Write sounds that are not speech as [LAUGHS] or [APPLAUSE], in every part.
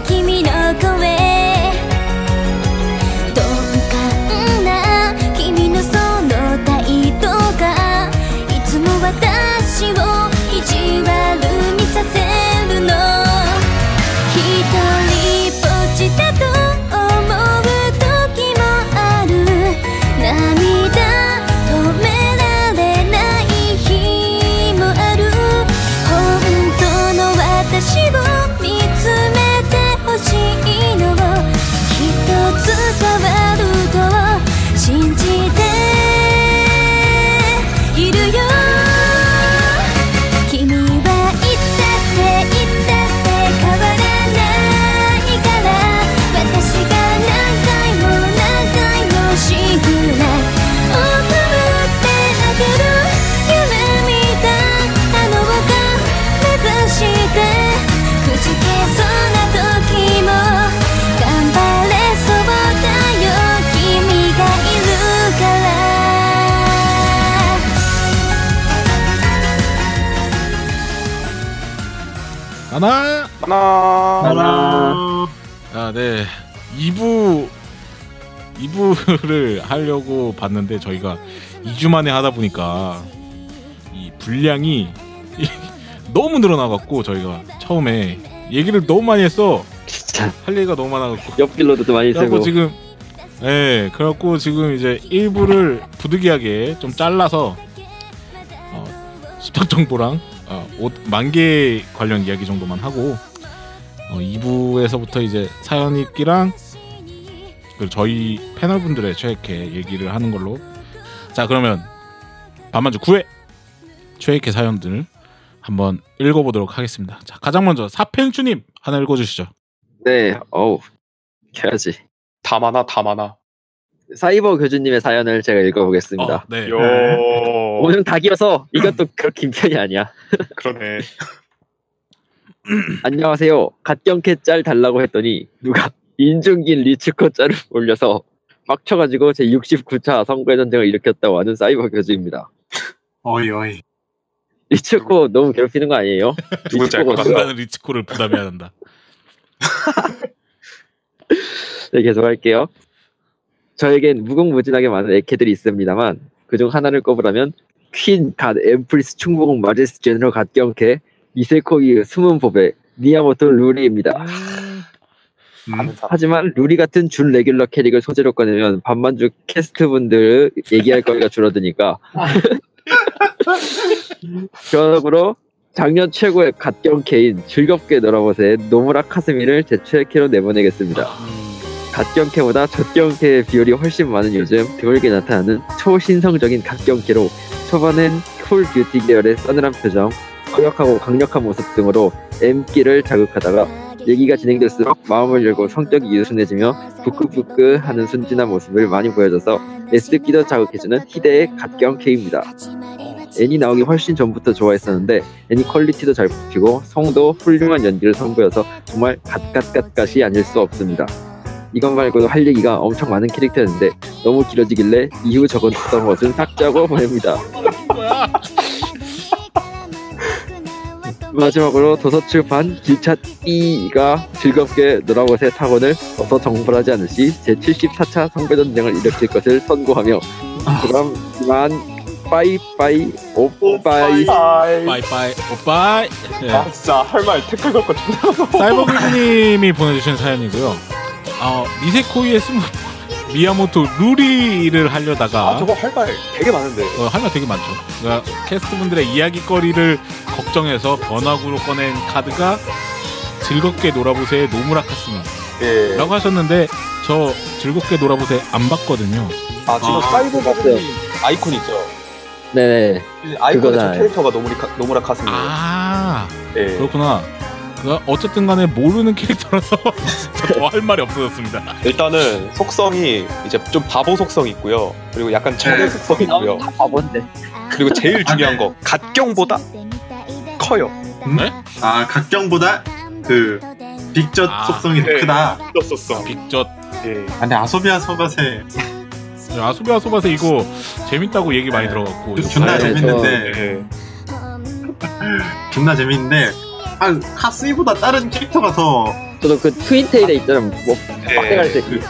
君の 하나 하나 하나. 아, 네. 2부 2부를 하려고 봤는데 저희가 2주 만에 하다 보니까 이 분량이 [LAUGHS] 너무 늘어나 갖고 저희가 처음에 얘기를 너무 많이 했어. 진짜 할 얘기가 너무 많아 갖고. 옆길로도 좀 많이 그래갖고 쓰고 지금 예, 그래갖고 지금 이제 1부를 부득이하게 좀 잘라서 어, 스탁 정보랑 만개 관련 이야기 정도만 하고 어, 2부에서부터 이제 사연 읽기랑 그리고 저희 패널 분들의 최애캐 얘기를 하는 걸로 자 그러면 반만주 9회 최애캐 사연들 한번 읽어보도록 하겠습니다. 자 가장 먼저 사펜추님 하나 읽어주시죠. 네 어우 해야지 다 많아 다 많아 사이버 교주님의 사연을 제가 읽어보겠습니다 어, 네. 요 오늘 다 길어서 이것도 그렇게 긴 편이 아니야 [LAUGHS] 그러네 [CLEARS THROAT] 안녕하세요 갓경캐 짤 달라고 했더니 누가 인중긴 리츠코 짤을 [LAUGHS] 올려서 빡쳐가지고 제 69차 선거의 전쟁을 일으켰다고 하는 사이버 교주입니다 어이 어이. 리츠코 너무 괴롭히는 거 아니에요? [LAUGHS] 리츠코가 강간은 리츠코를 부담해야 한다. 네, 계속할게요. 저에겐 무궁무진하게 많은 애캐들이 있습니다만 그중 하나를 꼽으라면 퀸, 갓, 엠프리스, 충봉, 마제스, 제너럴, 갓경캐, 미세코이, 숨은 보배, 니야모토, 루리입니다. 음. 하지만 루리 같은 준 레귤러 캐릭을 소재로 꺼내면 반만주 캐스트분들 얘기할 거리가 줄어드니까 [LAUGHS] 결국으로 작년 최고의 갓경캐인 즐겁게 놀아보세 노무라 카스미를 제 최애캐로 내보내겠습니다. 갓경캐보다 젖경캐의 비율이 훨씬 많은 요즘 드물게 나타나는 초신성적인 갓경캐로 초반엔 cool beauty 계열의 서늘한 표정, 허약하고 강력한 모습 등으로 M기를 자극하다가 얘기가 진행될수록 마음을 열고 성격이 유순해지며 부끄부끄 하는 순진한 모습을 많이 보여줘서 S기도 자극해주는 희대의 갓경캐입니다. 애니 나오기 훨씬 전부터 좋아했었는데 애니 quality도 잘 뽑히고 성우도 훌륭한 연기를 선보여서 정말 갓갓갓갓이 아닐 수 없습니다. 이것 말고도 할 얘기가 엄청 많은 캐릭터였는데 너무 길어지길래 이후 적었던 것은 삭제하고 보냅니다. [LAUGHS] 마지막으로 도서출판 기차 B가 즐겁게 놀아보세 사건을 어서 정벌하지 않으시 제74차 성배전쟁을 일으킬 것을 선고하며 그럼 이만 빠이빠이 오빠이 빠이빠이 오빠이. 네. 아 진짜 할말 걸거 존나 사이버글님이 보내주신 사연이고요. 어, 니세코이의 스무 미야모토 루리를 하려다가 아 저거 할 말 되게 많은데 어, 할말 되게 많죠. 그러니까 캐스트분들의 이야기거리를 걱정해서 변화구로 꺼낸 카드가 즐겁게 놀아보세요 노무라 카스미라고 예. 하셨는데 저 즐겁게 놀아보세요 안 봤거든요. 아 지금 아, 사이버 봤어요. 아이콘 있죠 네네 아이콘의 그거다. 저 캐릭터가 노무리카, 노무라 카스미 아 예. 그렇구나. 그 어쨌든 간에 모르는 캐릭터라서 [LAUGHS] 더 할 말이 없어졌습니다. 일단은 속성이 이제 좀 바보 속성이 있고요 그리고 약간 철의 네. 속성이 있고요 다 바본데 그리고 제일 중요한 거 갓경보다 커요 아 각경보다 그 빅젓 아, 속성이 더 네. 크다. 속성 빅젓 예. 아, 근데 아소비아 소바세 아소비아 소바세 이거 재밌다고 얘기 많이 네. 들어갔고 존나 네, 재밌는데 예. 존나 재밌는데 아 카스미보다 다른 캐릭터가 더 저도 그 트윈테일에 있잖아 뭐 빡대가리 새끼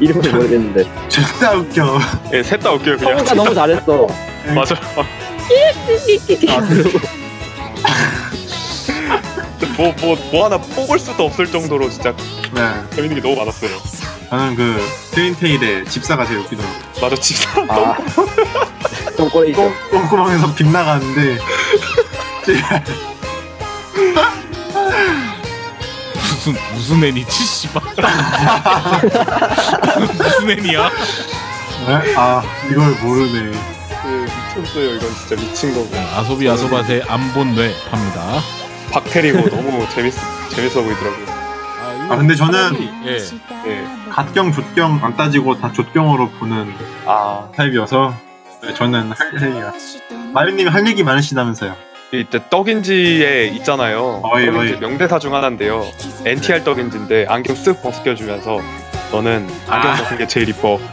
이름을 모르겠는데 [LAUGHS] 존나 웃겨. 예, 셋 다 웃겨요 그냥. 성우가 너무 잘했어 맞아. 뭐뭐 [LAUGHS] 뭐 하나 뽑을 수도 없을 정도로 진짜 네, 재밌는 게 너무 많았어요. 저는 그 트윈테일의 집사가 제일 웃기더라고. 맞아 집사. 아 똥꼬레이죠 똥 똥구멍에서 빗 나가는데 [LAUGHS] 무슨 무슨 애니지 씨발 [LAUGHS] 무슨 애니야? 네? 아 이걸 모르네. 그 미쳤어요 이건 진짜 미친 거고. 아소비 아소밭의 안본뇌 팝니다. 박테리고 너무 재밌 재밌어 보이더라고요. 아 근데 저는 예. 예. 갓경 족경 안 따지고 다 족경으로 보는 아 타입이어서 네, 저는 할 얘기가 마리님이 할 얘기 많으시다면서요. 이때 떡인지에 있잖아요. 어이, 떡인지 어이. 명대사 중 하나인데요. NTR 떡인지인데 안경 쓱 벗겨주면서 너는 안경 아. 벗은 게 제일 이뻐. [LAUGHS]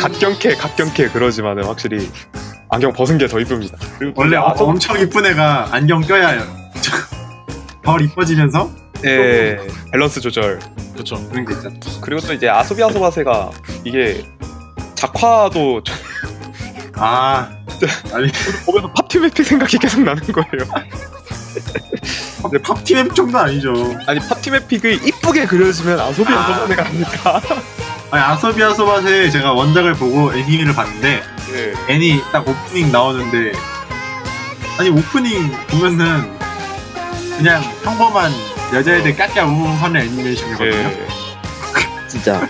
갓경캐 갓경캐 그러지만은 확실히 안경 벗은 게 더 이쁩니다. 그리고 원래 아, 저- 엄청 이쁜 애가 안경 껴야 [LAUGHS] 덜 이뻐지면서 예 밸런스 조절 그렇죠. 그런 게 있잖아. 그리고 또 이제 아소비 아소바세가 이게 작화도 저- 아 아니 보면서 팝팀에픽 생각이 계속 나는 거예요. [LAUGHS] 근데 팝팀에픽 정도 아니죠. 아니 팝팀에픽이 이쁘게 그려지면 아소비 아. 아소바세가 아닐까. 아니 아소비 아소바세 제가 원작을 보고 애니메이를 봤는데 예. 애니 딱 오프닝 나오는데 아니 오프닝 보면은 그냥 평범한 여자애들 꺄꺄 우웅 하는 애니메이션이거든요. 예. 진짜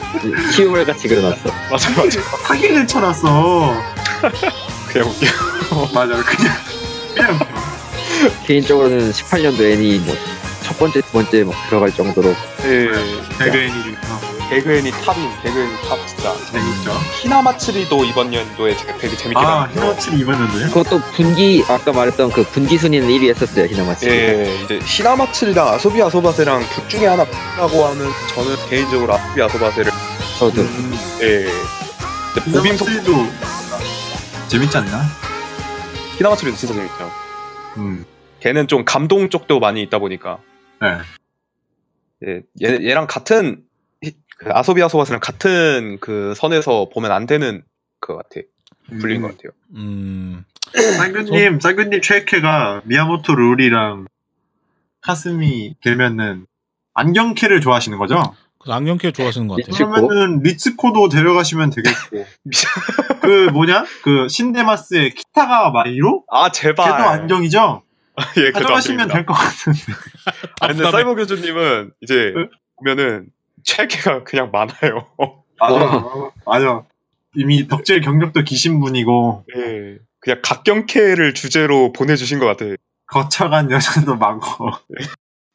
치유물 같이 그려놨어 맞아 맞아. 사기를 쳐놨어. 그냥 웃겨. 맞아 그냥 그냥 개인적으로는 18년도 애니 뭐첫 번째 두 번째 막 들어갈 정도로 예. 개그 애니 중에서 개그 애니 탑인 개그 애니 탑 진짜. 재밌죠. 히나마츠리도 이번 연도에 제가 되게 재밌게 아 봤어요. 히노치 이번에도요? 그것도 분기 아까 말했던 그 분기 순위는 1위 했었어요 히나마치 예, 이제 히나마츠리랑 아소비 아소바세랑 둘 중에 하나 라고 하는 저는 개인적으로 아소비 아소바세를 저도 예. 근데 보빔 속 히노치도 재밌지 않나? 히나마츠리도 진짜 재밌죠. 음. 걔는 좀 감동 쪽도 많이 있다 보니까 네. 예, 얘, 얘랑 같은 히- 그 아소비 아소바세랑 같은 그 선에서 보면 안 되는 것 같아. 불린 것 같아요. 음. 쌍균님, 쌍균님 최애캐가 미야모토 룰이랑 카스미 되면은 안경캐를 좋아하시는 거죠? 그 안경캐 좋아하시는 것 같아요. 그러면은 리츠코도 데려가시면 되겠고 그 뭐냐 그 신데마스의 키타가 마이로 아 제발. 걔도 안경이죠? 예, 걔도 가져가시면. 될 것 같은데 아, 근데 사이버 교주님은 이제 응? 보면은 체계가 그냥 많아요. 맞아 맞아 이미 덕질 경력도 기신 분이고 예. 그냥 각경캐를 주제로 보내주신 것 같아요. 거쳐간 여자도 많고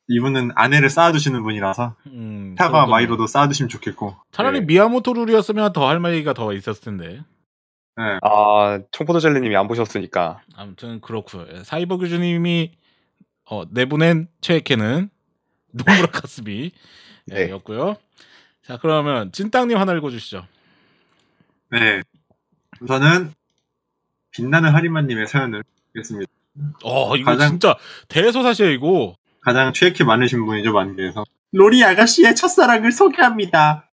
이분은 아내를 쌓아두시는 분이라서 음, 그렇군요. 마이로도 쌓아두시면 좋겠고 차라리 네. 미야모토 룰이었으면 더 할 말이가 더 있었을 텐데. 네. 아, 청포도 젤리님이 안 보셨으니까. 아무튼 그렇고요. 예, 사이버 교주님이 어, 내보낸 최애캐는 [LAUGHS] 노무라 카스미 [LAUGHS] 네. 였고요. 자 그러면 찐땅님 하나 읽어주시죠. 네. 우선은 빛나는 하리마님의 사연을 읽겠습니다. 어 이거 가장- 진짜 대소사시이고 가장 최애캐 많으신 분이죠, 만개에서. 로리 아가씨의 첫사랑을 소개합니다.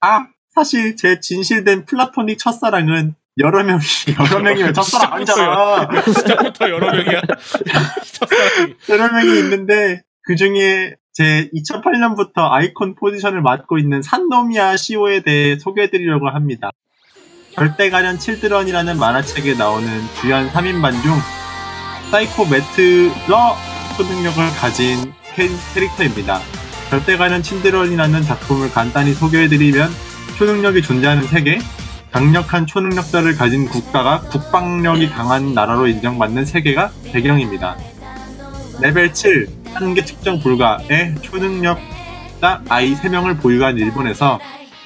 아, 사실 제 진실된 플라토닉 첫사랑은 여러 명이, [LAUGHS] 여러 명이면 첫사랑 아니잖아. 시작부터 여러 명이야. [LAUGHS] 첫사랑이. 여러 명이 있는데, 그 중에 제 2008년부터 아이콘 포지션을 맡고 있는 산노미야 시오에 대해 소개해드리려고 합니다. 절대가련 칠드런이라는 만화책에 나오는 주연 3인방 중 psychometrer 초능력을 가진 캐- 캐릭터입니다. 절대가련 칠드런이라는 작품을 간단히 소개해드리면 초능력이 존재하는 세계, 강력한 초능력자를 가진 국가가 국방력이 강한 나라로 인정받는 세계가 배경입니다. 레벨 7, 한계 측정 불가의 초능력자 아이 3명을 보유한 일본에서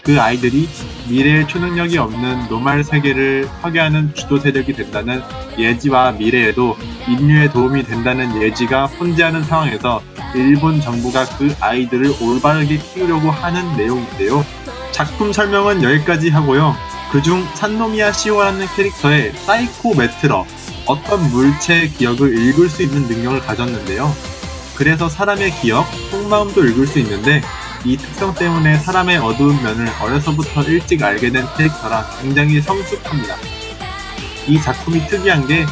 그 아이들이 미래의 초능력이 없는 normal 세계를 파괴하는 주도 세력이 된다는 예지와 미래에도 인류에 도움이 된다는 예지가 혼재하는 상황에서 일본 정부가 그 아이들을 올바르게 키우려고 하는 내용인데요. 작품 설명은 여기까지 하고요. 그중 산노미야 시오라는 캐릭터의 psychometrer 어떤 물체의 기억을 읽을 수 있는 능력을 가졌는데요. 그래서 사람의 기억, 속마음도 읽을 수 있는데 이 특성 때문에 사람의 어두운 면을 어려서부터 일찍 알게 된 캐릭터라 굉장히 성숙합니다. 이 작품이 특이한 게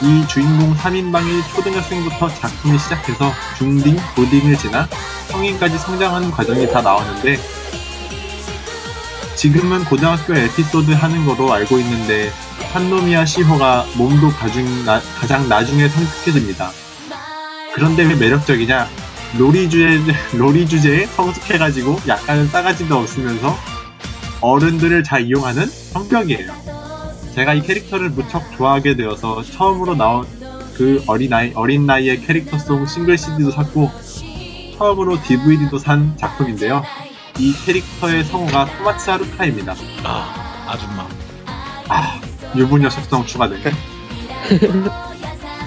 이 주인공 3인방이 초등학생부터 작품이 시작해서 중딩, 고딩을 지나 성인까지 성장하는 과정이 다 나오는데 지금은 고등학교 에피소드 하는 거로 알고 있는데 한노미야 시호가 몸도 가중, 나- 가장 나중에 성숙해집니다. 그런데 왜 매력적이냐? 로리 주제, 로리 주제에 성숙해가지고 약간은 싸가지도 없으면서 어른들을 잘 이용하는 성격이에요. 제가 이 캐릭터를 무척 좋아하게 되어서 처음으로 나온 그 어린 나이 어린 나이의 캐릭터송 싱글 CD도 샀고 처음으로 DVD도 산 작품인데요. 이 캐릭터의 성우가 토마츠 하루카입니다. 아 아줌마. 아, 유부녀 속성 추가돼. [LAUGHS]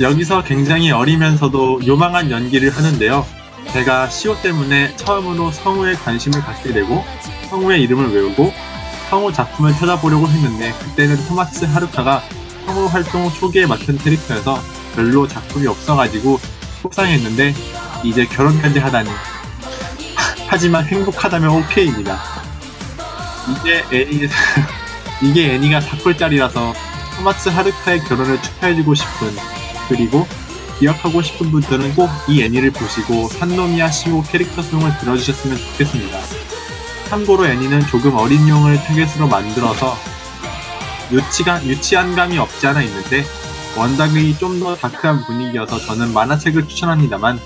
여기서 굉장히 어리면서도 요망한 연기를 하는데요. 제가 시오 때문에 처음으로 성우에 관심을 갖게 되고 성우의 이름을 외우고 성우 작품을 찾아보려고 했는데 그때는 토마츠 하루카가 성우 활동 초기에 맡은 캐릭터여서 별로 작품이 없어가지고 속상했는데 이제 결혼까지 하다니 [LAUGHS] 하지만 행복하다면 오케이입니다. 이게 애니 [LAUGHS] 이게 애니가 4쿨짜리라서 토마츠 하루카의 결혼을 축하해주고 싶은 그리고 기억하고 싶은 분들은 꼭 이 애니를 보시고 산노미야 시호 캐릭터 수용을 들어주셨으면 좋겠습니다. 참고로 애니는 조금 어린 용을 타겟으로 만들어서 유치가, 유치한 감이 없지 않아 있는데 원작이 좀 더 다크한 분위기여서 저는 만화책을 추천합니다만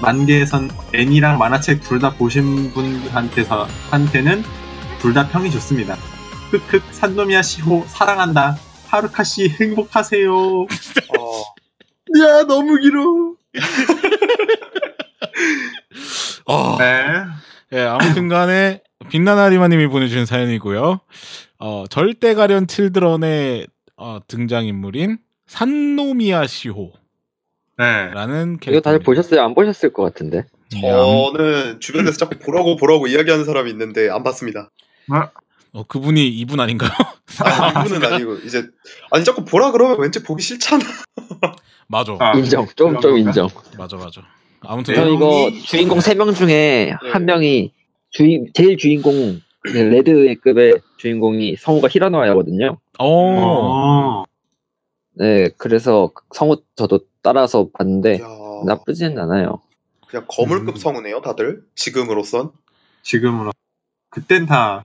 만개에선 애니랑 만화책 둘 다 보신 분한테서 한테는 둘 다 평이 좋습니다. 흑흑 산노미야 시호 사랑한다. 하루카 씨 행복하세요. [LAUGHS] 어, 야 너무 길어. 어. 네. 예, 아무튼 간에 빛나나리마님이 보내주신 사연이고요. 어, 절대 가련 칠드런의 어, 등장 인물인 산노미야 시호라는 네. 캐릭터. 이거 다들 보셨어요? 안 보셨을 것 같은데. 저는 주변에서 자꾸 보라고 보라고 이야기하는 사람이 있는데 안 봤습니다. 어, 그분이 이분 아닌가요? 아, [LAUGHS] 이분은 아니고 이제 아니 자꾸 보라 그러면 왠지 보기 싫잖아. [LAUGHS] 맞아, 아, 인정. 좀, 좀 인정. 맞아, 맞아. 아무튼 저 내용이- 이거 주인공 3명 중에 네. 한 명이 주인, 제일 주인공, 그 레드의 급의 주인공이 성우가 히라노아야거든요. 어, 어. 네, 그래서 성우 저도 따라서 봤는데 야, 나쁘지는 않아요. 그냥 거물급 음. 성우네요, 다들 지금으로선. 지금은 그땐 다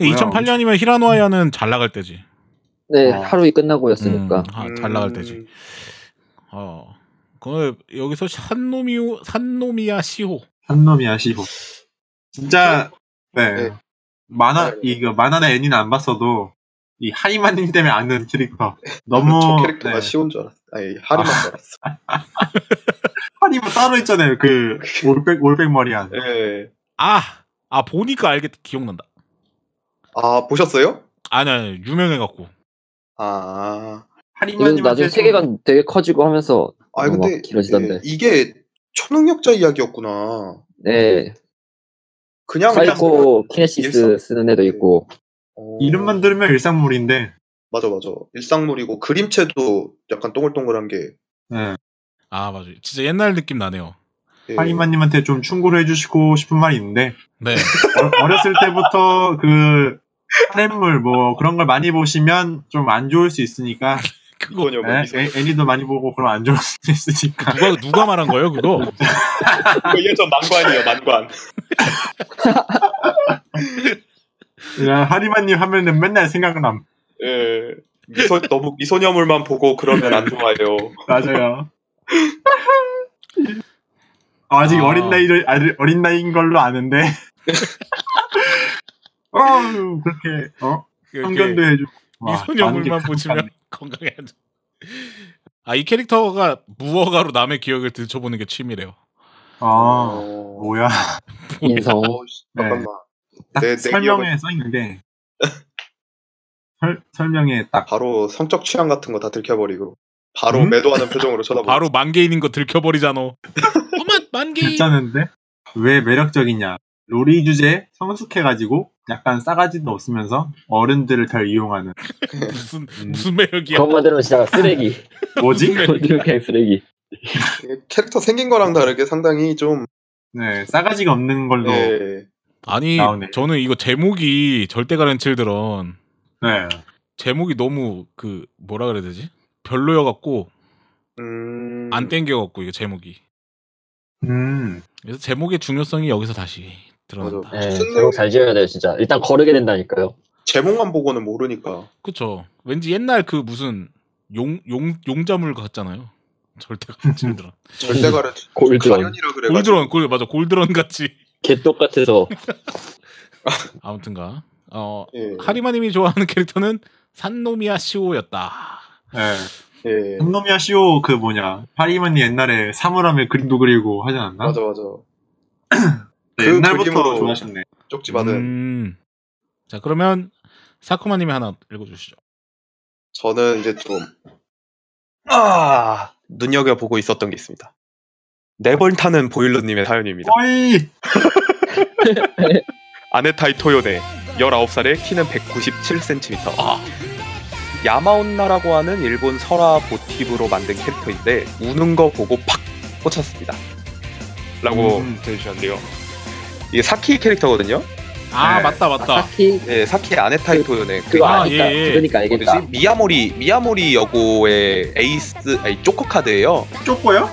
2008년이면 히라노아야는 잘 나갈 때지. 네, 어. 하루이 끝나고였으니까. 음, 아, 잘 나갈 때지. 음, 어, 그 여기서 산노미오 산노미야 시호. 한놈이야 시호. 진짜 네. 네. 만화 네. 이거 만화나 애니는 안 봤어도 이 하이마님 때문에 아는 캐릭터. 너무 저 캐릭터가 네. 쉬운 줄 알았어. 아니 하리만 줄 알았어. 하이마 따로 있잖아요. 그 올백 올백 머리한. 예. 아, 아 보니까 알겠 기억난다. 아 보셨어요? 아니 아니 유명해갖고. 아. 하이마님 나중에 세계관 되게 커지고 하면서 아막 근데 길어지던데. 예, 이게 초능력자 이야기였구나. 네, 그냥 그냥 사이코 키네시스 일상- 쓰는 애도 있고. 어, 이름만 들으면 일상물인데. 맞아 맞아. 일상물이고 그림체도 약간 동글동글한 게. 네. 아 맞아. 진짜 옛날 느낌 나네요. 예. 하이마님한테 좀 충고를 해주시고 싶은 말이 있는데 네. 어- 어렸을 때부터 그 하렘물 뭐 그런 걸 많이 보시면 좀 안 좋을 수 있으니까 [LAUGHS] 그거 그거냐 뭐 네. 애- 애니도 많이 보고 그럼 안 좋을 수 있으니까 누가 누가 말한 거예요 그거? 그거 예전 만관이에요 만관. [LAUGHS] 야, 하리마님 하면은 맨날 생각남 예. 미소 너무 미소녀물만 보고 그러면 안 좋아요. [LAUGHS] 맞아요 아직 아. 어린 나이를 아니, 어린 나이인 걸로 아는데 [LAUGHS] 어 그렇게 어 편견도 해주고 와, 미소녀물만 보시면 [LAUGHS] 건강해져. 아이 캐릭터가 무허가로 남의 기억을 들춰보는 게 취미래요. 아 어. 뭐야 인성. 어, 씨, 잠깐만. 딱 내- 내 설명에 써 있는데 [LAUGHS] 설, 설명에 딱 바로 성적 취향 같은 거 다 들켜버리고 바로 음? 매도하는 표정으로 쳐다보고. 바로 만개인인 거 들켜버리잖아. 어머 만개인. 괜찮은데 왜 매력적이냐 로리 주제 성숙해가지고 약간 싸가지도 없으면서 어른들을 잘 이용하는 무슨 무슨 매력이야? 그것만 들으면 진짜 쓰레기. [LAUGHS] 뭐지? 그냥 쓰레기. 캐릭터 생긴 거랑 다르게 상당히 좀 네 싸가지가 없는 걸로 예. 아니 나오네. 저는 이거 제목이 절대 가는 칠드런 네 제목이 너무 그 뭐라 그래야 되지? 별로여갖고 음... 안 땡겨갖고 이거 제목이. 음. 그래서 제목의 중요성이 여기서 다시 드러난다. 네, 제목 잘 지어야 돼요 진짜. 일단 거르게 된다니까요. 제목만 보고는 모르니까. 그쵸. 왠지 옛날 그 무슨 용, 용, 용자물 같잖아요. [LAUGHS] 절대 가는 칠드런. 절대가를 골드런. 가련이라 그래가지고. 골드런, 골, 맞아. 골드런 같이. 개 똑 같아서 [LAUGHS] 아무튼가. 어, 예. 하리마님이 좋아하는 캐릭터는 산노미야 시오였다. 네. 예. 삼노미야 시오 그 뭐냐 하리만이 옛날에 사물함에 그림도 그리고 하지 않았나? 맞아 맞아. [CLEARS THROAT] 네, 그 옛날부터 좋아하셨네. 쪽지 받은. 음. 자, 그러면 사쿠마님이 하나 읽어주시죠. 저는 이제 좀, 아, 눈여겨보고 있었던 게 있습니다. 네번 타는 보일러님의 사연입니다. 어이 [LAUGHS] 아네타이 토요네, 19살에 키는 197cm. 아. 야마온나라고 하는 일본 설화 모티브로 만든 캐릭터인데, 우는 거 보고 팍 꽂혔습니다. 라고 음. 해주셨는데요. 이게 사키 캐릭터거든요? 아, 네. 맞다, 맞다. 사키 네, 사키 아네타이 토요네. 그 그거 아, 아니까 예, 예. 그러니까 알겠다. 뭐지? 미야모리 미야모리 여고의 에이스 아니 조커 카드예요. 쪼꼬요?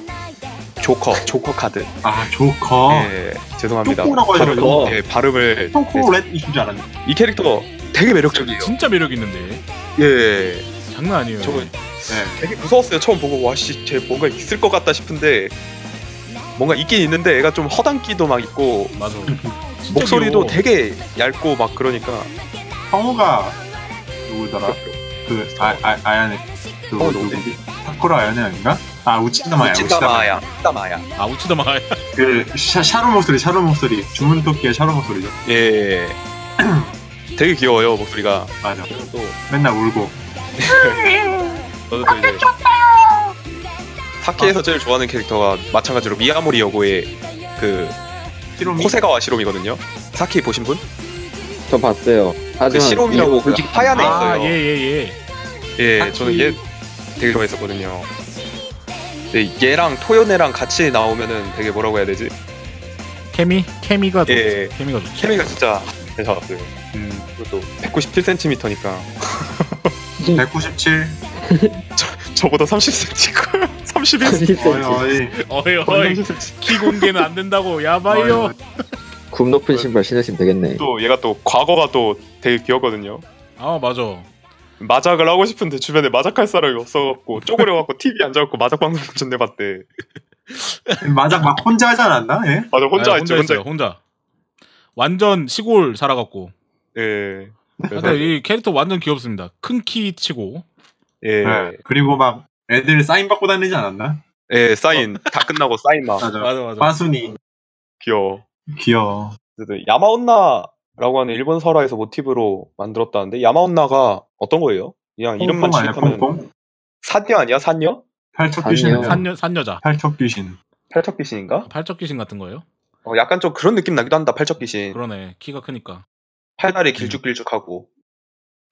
조커 조커 카드. 아 조커. 예 죄송합니다. 쪼꼬라고 발음, 하죠. 예, 발음을 초콜릿 이슈인 줄 알았네. 이 캐릭터 되게 매력적이에요. 진짜 매력 있는데. 예 장난 아니에요. 저거 네. 되게 무서웠어요. 처음 보고 와씨 쟤 뭔가 있을 것 같다 싶은데 뭔가 있긴 있는데 애가 좀 허당기도 막 있고 맞아. 진짜 [LAUGHS] 목소리도 귀여워. 되게 얇고 막 그러니까 성우가 누구더라? 그 아, 아, 아야네 그 성우 누구지? 누구지? 사쿠라 아야네 아닌가? 아 우치다마야 우치다마야 우치다마야 아, 우치다 마. 그 샤, 샤로 목소리 샤로 목소리 주문 토끼의 샤로 목소리죠. 예 [CLEARS THROAT] 되게 귀여워요 목소리가 맞아. 또 맨날 울고. 저도 또 이제 사키에서 제일 좋아하는 캐릭터가 마찬가지로 미야모리 여고의 그 히로미. 코세가와 시롬이거든요. 사키 보신 분? 저 봤어요. 그 하지만 시롬이라고 이거 그 솔직히 하얀 애 아, 있어요. 예, 예, 예. 예, 사키. 저는 얘 되게 좋아했었거든요. 네, 얘랑 토요네랑 같이 나오면은 되게 뭐라고 해야 되지? 케미? 케미가 좋 예. 케미가 좋죠. 케미가 진짜 괜찮았어요. 음, 그것도 197cm니까 197. 저보다 30cm고 31. 30cm. 어이 어이. 어이, 어이. 키 공개는 안 된다고. 야바이요. 굽 높은 신발 신으시면 되겠네. 또 얘가 또 과거가 또 되게 귀엽거든요. 아, 맞아. 마작을 하고 싶은데 주변에 마작할 사람이 없어갖고 쪼그려갖고 TV 앉아갖고 마작 방송 전내봤대. 마작 막 혼자 하지 않았나? 예? 맞아 혼자 아, 했지 혼자. 했어요, 혼자. 완전 시골 살아갖고. 예. 근데 이 캐릭터 완전 귀엽습니다. 큰 키 치고. 예. 네. 그리고 막 애들 사인 받고 다니지 않았나? 예, 사인 다 끝나고 사인 막 맞아. 맞아, 맞아. 빠순이 귀여워. 귀여워. 야마온나라고 하는 일본 설화에서 모티브로 만들었다는데 야마온나가 어떤 거예요? 그냥 이름만 퐁퐁? 산녀 아니야 산녀? 팔척. 귀신. 산여, 산여자. 팔척 귀신. 팔척 귀신인가? 팔적 귀신 같은 거예요? 어, 약간 좀 그런 느낌 나기도 한다 팔척 귀신. 그러네. 키가 크니까. 팔다리 길쭉길쭉하고.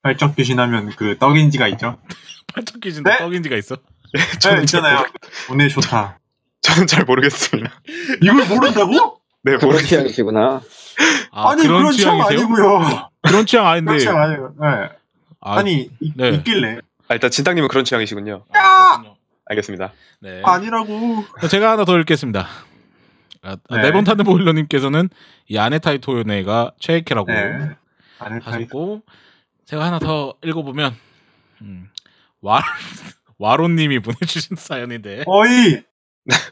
팔척 귀신 하면 그 떡인지가 있죠. [LAUGHS] 팔적 귀신도 네? 떡인지가 있어? 네, 있잖아요. 오늘 좋다. [LAUGHS] 저는 잘 모르겠습니다. 이걸 모른다고? [LAUGHS] 네 그런 모르겠어요. 취향이시구나. 아, 아니 그런 취향 취향이세요? 아니고요. 그런 취향 아닌데. 그런 취향 아니고. 네. 아, 아니 이- 네. 있길래 아, 일단 진땅님은 그런 취향이시군요. 아. 알겠습니다. 네. 아니라고. 제가 하나 더 읽겠습니다. 아, 네. 네번 타는 보일러님께서는 이 아네타이 토요네가 최애캐라고 네. 아니 하셨고 제가 하나 더 읽어보면 음, 와 [LAUGHS] 와로님이 보내주신 사연인데 어이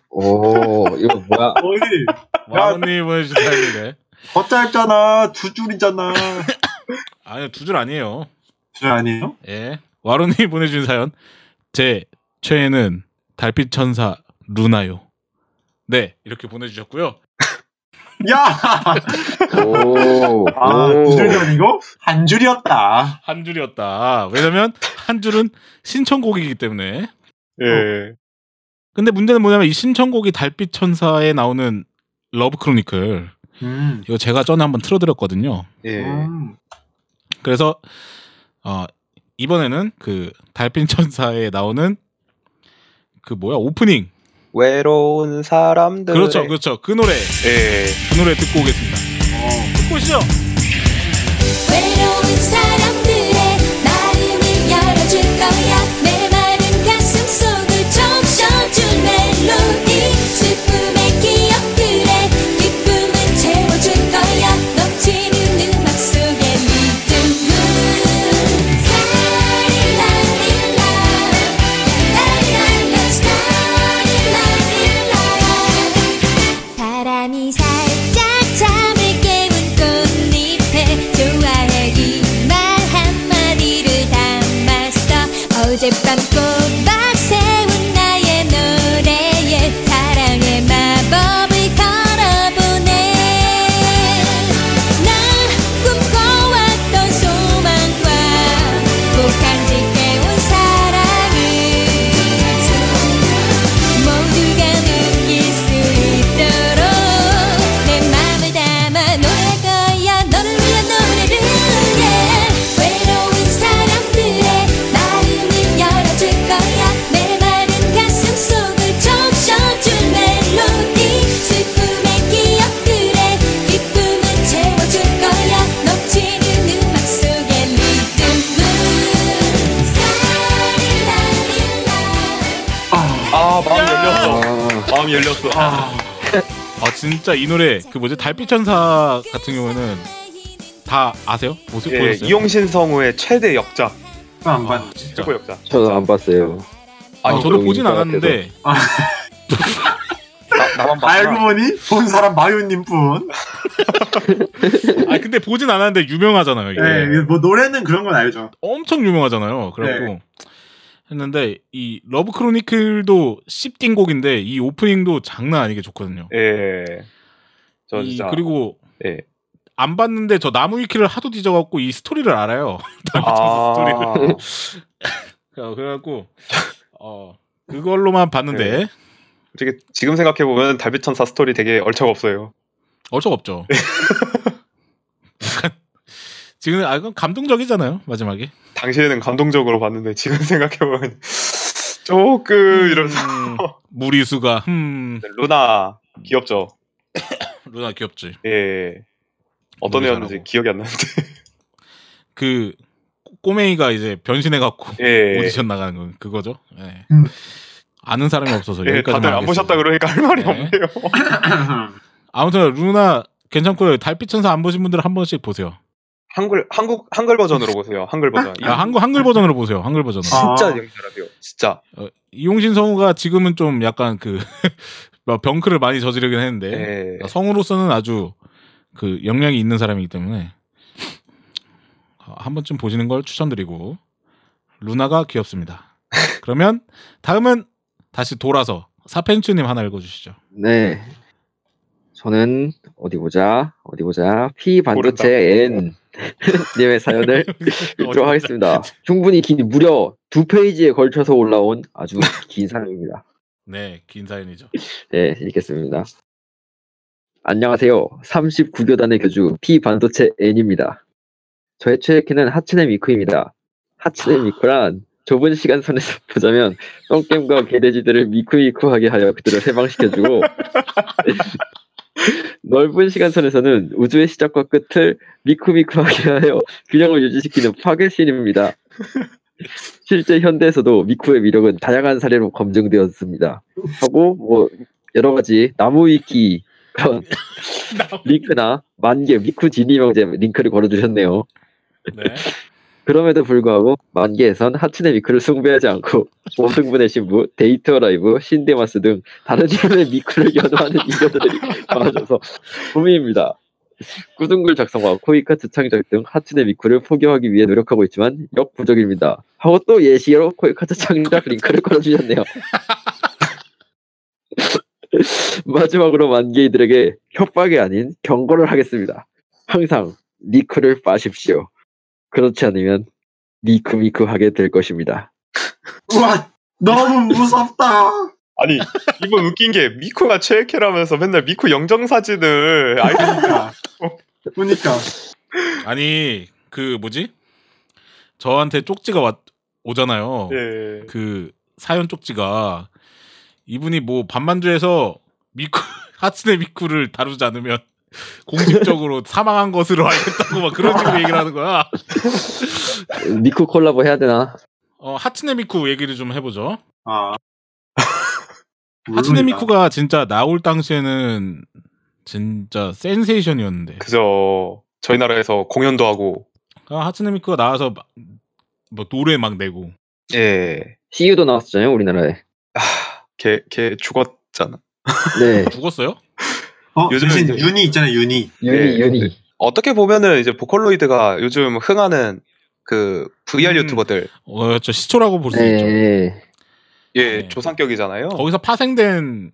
오 이거 뭐야? [LAUGHS] 어이 와로님이 보내주신 사연인데 더 짧잖아 두 줄이잖아. [LAUGHS] 아니요 두줄 아니에요. 줄 아니에요? 예 와로님이 보내주신 사연 제 최애는 달빛 천사 루나요. 네 이렇게 보내주셨고요. 야, 오. 아, 오. 두 줄이 아니고 한 줄이었다. 한 줄이었다. 왜냐면 한 줄은 신청곡이기 때문에. 예. 근데 문제는 뭐냐면 이 신청곡이 달빛 천사에 나오는 Love Chronicle 음. 이거 제가 전에 한번 틀어드렸거든요. 예. 음. 그래서 어 이번에는 그 달빛 천사에 나오는 그 뭐야 오프닝 외로운 사람들. 그렇죠 그렇죠 그 노래 예. 그 노래 듣고 오겠습니다. 어. 듣고 오시죠. 외로운 사람들의 마음을 열어줄 거야 내 마른 가슴 속을 적셔줄 멜로 담 진짜 이 노래 그 뭐지 달빛 천사 같은 경우에는 다 아세요? 모습 예, 보셨어요? 이용신 성우의 최대 역작. 안 봐. 아, 진짜. 최고 역작. 저는 안 봤어요. 아, 아니, 저도 좀 보진 않았는데 나, 나만 봤구나. 알고 보니 본 사람 마유님뿐. [LAUGHS] 아 근데 보진 않았는데 유명하잖아요 이게 네, 뭐 노래는 그런 건 알죠. 엄청 유명하잖아요 그래갖고 네. 했는데 이 Love Chronicle도 씹띵곡인데 이 오프닝도 장난 아니게 좋거든요 예. 저 이, 진짜. 그리고 예. 안 봤는데 저 나무 위키를 하도 뒤져갖고 이 스토리를 알아요 [LAUGHS] 아. 스토리를 [LAUGHS] 어, 그래갖고 어 그걸로만 봤는데 솔직히 지금 생각해 보면 달빛천사 스토리 되게 얼척 없어요. 수 없죠. 지금 아 이건 감동적이잖아요 마지막에. 당시에는 감동적으로 봤는데 지금 생각해 보면 [LAUGHS] 조금 이러면서 음, 무리수가 음 루나 귀엽죠. 루나 귀엽지. 예. 어떤 노래 애였는지 잘하고. 기억이 안 나는데. [LAUGHS] 그 꼬맹이가 이제 변신해 갖고 예. 오디션 나가는 건 그거죠. 예. 음. 아는 사람이 없어서 예, 여기까지만 다들 안 보셨다 그러니까 할 말이 네. 없네요. [LAUGHS] 아무튼 루나 괜찮고요. 달빛 천사 안 보신 분들 한 번씩 보세요. 한글 한국 한글 버전으로 보세요. 한글 버전. 아, 한글 한글 버전으로 보세요. 한글 버전으로. 아. 진짜 너무 잘하세요. 진짜. 어, 이용신 성우가 지금은 좀 약간 그뭐 [LAUGHS] 병크를 많이 저지르긴 했는데 예. 성우로서는 아주 그 역량이 있는 사람이기 때문에 어, 한 번쯤 보시는 걸 추천드리고 루나가 귀엽습니다. [LAUGHS] 그러면 다음은 다시 돌아서 사펜추님 하나 읽어주시죠. 네. 저는 어디 보자. 어디 보자. P 반도체 N [LAUGHS] 님의 사연을 [LAUGHS] 읽도록 하겠습니다. 충분히 긴 무려 두 페이지에 걸쳐서 올라온 아주 긴 사연입니다. 네, 긴 사연이죠. 네, 읽겠습니다. 안녕하세요. 39교단의 교주 P 반도체 N입니다. 저의 최애키는 하츠네 미쿠입니다. 하츠네 미쿠란 좁은 시간 선에서 [LAUGHS] 보자면 똥겜과 개돼지들을 미쿠미쿠하게 하여 그들을 해방시켜주고 [LAUGHS] 넓은 시간 선에서는 우주의 시작과 끝을 미쿠미쿠하게 하여 균형을 유지시키는 파괴신입니다. 실제 현대에서도 미쿠의 위력은 다양한 사례로 검증되었습니다. 하고 뭐 여러 가지 나무 위키 그런 [LAUGHS] 링크나 만개 미쿠 진입형제 링크를 걸어주셨네요. 네. 그럼에도 불구하고 만개에선 하츠네 미쿠를 숭배하지 않고 5등분의 신부, 데이트 어 라이브, 신데마스 등 다른 이름의 미쿠를 [LAUGHS] 연호하는 인간들이 많아져서 고민입니다. [LAUGHS] 구둥글 작성과 코이카트 창작 등 하츠네 미쿠를 포기하기 위해 노력하고 있지만 역부족입니다. 하고 또 예시로 코이카트 창작 링크를 걸어주셨네요. [LAUGHS] 마지막으로 만개이들에게 협박이 아닌 경고를 하겠습니다. 항상 니크를 빠십시오. 그렇지 않으면 니크미크 하게 될 것입니다. 우와, 너무 무섭다. 아니 이분 웃긴 게 미쿠가 최애캐라면서 맨날 미쿠 영정 사진을 아이디 그러니까. 그러니까. 아니 그 뭐지? 저한테 쪽지가 왔 오잖아요. 예. 그 사연 쪽지가 이분이 뭐 반만주에서 미쿠 [LAUGHS] 하츠네 미쿠를 다루지 않으면 공식적으로 [LAUGHS] 사망한 것으로 알겠다고 막 그런 식으로 얘기를 하는 거야. 미쿠 콜라보 해야 되나? 어, 하츠네 미쿠 얘기를 좀 해보죠. 아. 하츠네 물론이다. 미쿠가 진짜 나올 당시에는 진짜 센세이션이었는데 그죠. 저희 나라에서 공연도 하고 아, 하츠네 미쿠가 나와서 막- 뭐 노래 막 내고 예. CU도 나왔었잖아요 우리나라에. 걔, 걔 죽었잖아. 네. [LAUGHS] 죽었어요? 어, 요즘은 대신 이제- 윤이 있잖아요, 윤이. 유니 네. 유니. 어떻게 보면은 이제 보컬로이드가 요즘 흥하는 그 VR 음. 유튜버들 어, 저 시초라고 볼수 있죠. 네. 예 네. 조상격이잖아요. 거기서 파생된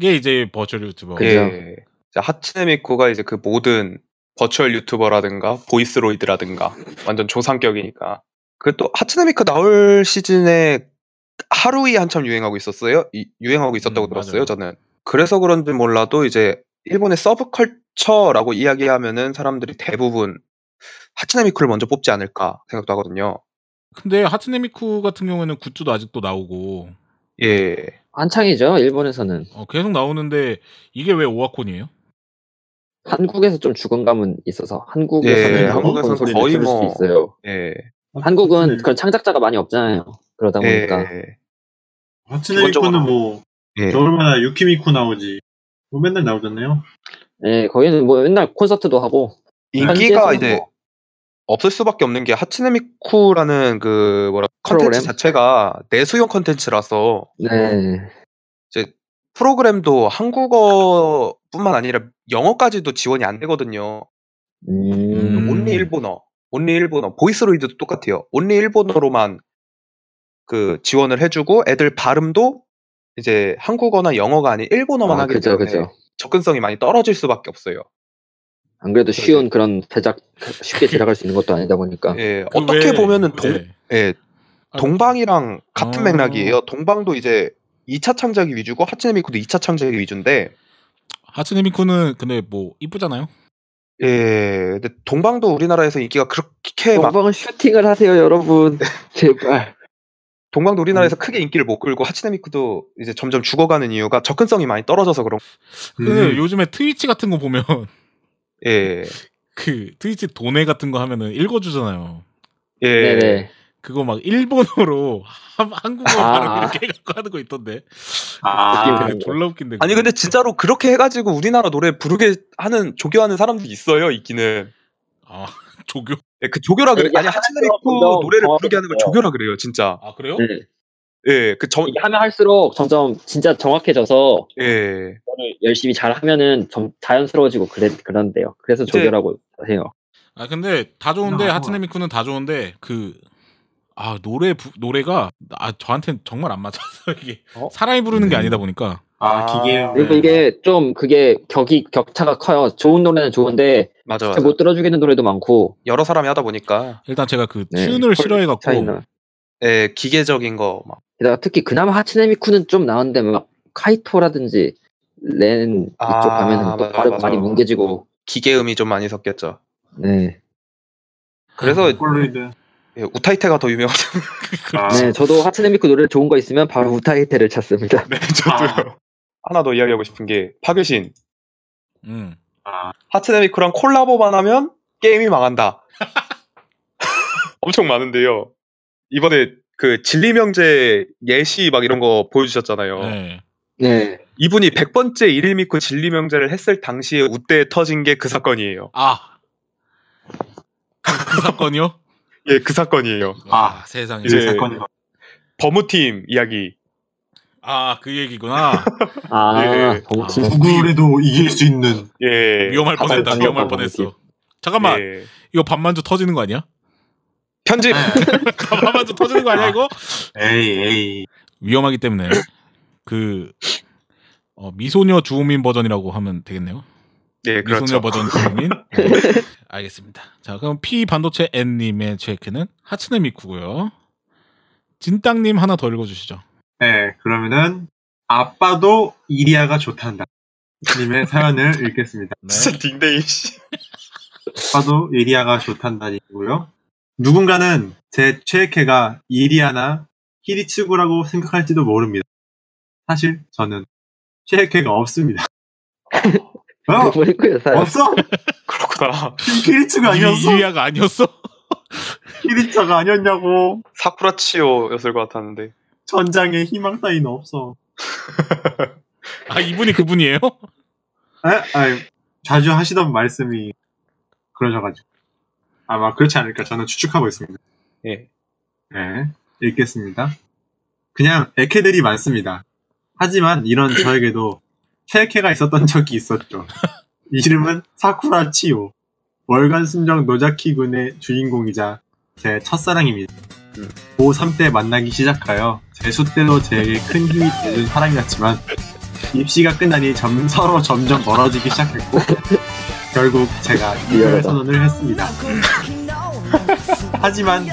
게 이제 버추얼 유튜버. 예. 자, 하츠네미코가 이제 그 모든 버추얼 유튜버라든가 보이스로이드라든가 완전 조상격이니까. 그 또 하츠네미코 나올 시즌에 하루이 한참 유행하고 있었어요. 이- 유행하고 있었다고 음, 들었어요. 맞아요. 저는. 그래서 그런지 몰라도 이제 일본의 서브컬처라고 이야기하면은 사람들이 대부분 하츠네미코를 먼저 뽑지 않을까 생각도 하거든요. 근데 하츠네 미쿠 같은 경우에는 굿즈도 아직도 나오고 예. 한창이죠 일본에서는. 어, 계속 나오는데 이게 왜 오와콘이에요? 한국에서 좀 죽은 감은 있어서 예, 한국에서는 한국에서는 소리를 거의 뭐- 수 있어요. 예. 한국은 그런 창작자가 많이 없잖아요. 그러다 예. 보니까 하츠네미코는 뭐, 예. 겨울마다 유키미쿠 나오지. 뭐 맨날 나오잖아요. 예, 거기는 뭐 맨날 콘서트도 하고 인기가 이제 뭐 없을 수밖에 없는 게 하츠네미쿠라는 그 뭐라 컨텐츠? 자체가 내수용 컨텐츠라서 네. 프로그램도 한국어뿐만 아니라 영어까지도 지원이 안 되거든요. 음. 온리 일본어, 온리 일본어, 보이스로이드도 똑같아요. 온리 일본어로만 그 지원을 해주고 애들 발음도 이제 한국어나 영어가 아닌 일본어만 아, 하기 그죠, 때문에 그죠. 접근성이 많이 떨어질 수밖에 없어요. 안 그래도 쉬운 그런 제작 쉽게 제작할 수 있는 것도 아니다 보니까. 예, 그 어떻게 왜- 보면은 동, 네. 예, 아, 동방이랑 같은 어. 맥락이에요. 동방도 이제 2차 창작이 위주고 하츠네미쿠도 2차 창작이 위주인데 하츠네 미쿠는 근데 뭐 이쁘잖아요. 예, 근데 동방도 우리나라에서 인기가 그렇게 막 동방은 슈팅을 하세요, 여러분. [LAUGHS] 제발. 동방도 음. 우리나라에서 크게 인기를 못 끌고 하츠네미쿠도 이제 점점 죽어가는 이유가 접근성이 많이 떨어져서 그런 근데 음. 요즘에 트위치 같은 거 보면 예. 그 트위치 도네 같은 거 하면은 읽어주잖아요. 예. 네네. 그거 막 일본어로 한- 한국어 아. 발음 이렇게 해갖고 하는 거 있던데. 아, 졸라 웃긴데. 아니 근데 진짜로 그렇게 해가지고 우리나라 노래 부르게 하는 조교하는 사람들이 있어요 있기는 아 [LAUGHS] 조교. 예, 그 조교라 그래 이게 아니 하츠네미쿠 할수록 노래를 정확해져요. 부르게 하는 걸 조교라 그래요 진짜 아 그래요? 네. 예그정 이게 하면 할수록 점점 진짜 정확해져서 예. 그거를 열심히 잘 하면은 좀 자연스러워지고 그래 그런데요. 그래서 조교라고 해요. 아 근데 다 좋은데 아. 하츠네 미쿠는 다 좋은데 그 아 노래 부, 노래가 아 저한테는 정말 안 맞아서 이게 어? 사람이 부르는 게 음. 아니다 보니까 아, 기계. 그리고 이게 좀 그게 격이 격차가 커요. 좋은 노래는 좋은데 맞아 잘 맞아 못 들어주겠는 노래도 많고. 여러 사람이 하다 보니까 일단 제가 그 네, 튠을 싫어해갖고 차이나. 예 기계적인 거 막 게다가 특히 그나마 하츠네미쿠는 좀 나은데 막 카이토라든지 렌 이쪽 아, 가면은 또 맞아, 맞아. 많이 뭉개지고. 기계음이 좀 많이 섞였죠 네. 그래서 폴로이드. 예, 우타이테가 더 유명하죠 아, 네, 저도 하츠네미쿠 노래 좋은 거 있으면 바로 우타히테를 찾습니다. 네 저도요 하나 더 이야기하고 싶은 게 파교신 음. 아, 하츠네미쿠랑 콜라보만 하면 게임이 망한다. [LAUGHS] 엄청 많은데요. 이번에 그 진리명제 예시 막 이런 거 보여주셨잖아요. 네. 네. 이분이 100번째 일일미쿠 진리명제를 했을 당시에 우대에 터진 게 그 사건이에요. 아. 그, 그 사건이요? [LAUGHS] 예, 그 사건이에요. 아, 세상에. 이제 예. 사건이. 버무팀 이야기. 아, 그 얘기구나. 아, 예. 덩치. 구글에도 이길 수 있는. 예. 위험할 뻔했다. 위험할 뻔했어. 잠깐만. 예. 이거 반만주 터지는 거 아니야? 편집. 반만주 터지는 거 아니야, 이거? 에이, 에이. 위험하기 때문에 그 어, 미소녀 주호민 버전이라고 하면 되겠네요. 예, 미소녀 그렇죠. 버전 주호민. 네, [LAUGHS] 알겠습니다. 자, 그럼 P 반도체 N님의 체크는 하츠네 미쿠고요. 진땅 님 하나 더 읽어 주시죠. 네, 그러면은 아빠도 이리아가 좋단다. 님의 [LAUGHS] 사연을 읽겠습니다. 네. 진짜 딩데이 씨. 아빠도 이리아가 좋단다이고요. 누군가는 제 최애캐가 이리아나 히리츠구라고 생각할지도 모릅니다. 사실 저는 최애캐가 없습니다. [LAUGHS] 어? 없어? [LAUGHS] 그렇구나. 히리츠가 아니었어? 이- 이리아가 아니었어? [LAUGHS] 히리츠가 아니었냐고. 사쿠라치오였을 것 같았는데. 전장에 희망 따위는 없어. 아 이분이 그분이에요? 에? 아니, 자주 하시던 말씀이 그러셔가지고. 아마 그렇지 않을까 저는 추측하고 있습니다. 예. 네, 읽겠습니다. 그냥 에케들이 많습니다. 하지만 이런 저에게도 최애캐가 있었던 적이 있었죠. [LAUGHS] 이름은 사쿠라 치오. 월간 순정 노자키 군의 주인공이자 제 첫사랑입니다. 음. 고3 때 만나기 시작하여 재수 때도 제게 큰 힘이 되는 사랑이었지만 입시가 끝나니 점, 서로 점점 멀어지기 시작했고 [LAUGHS] 결국 제가 이별. 선언을 했습니다. 하지만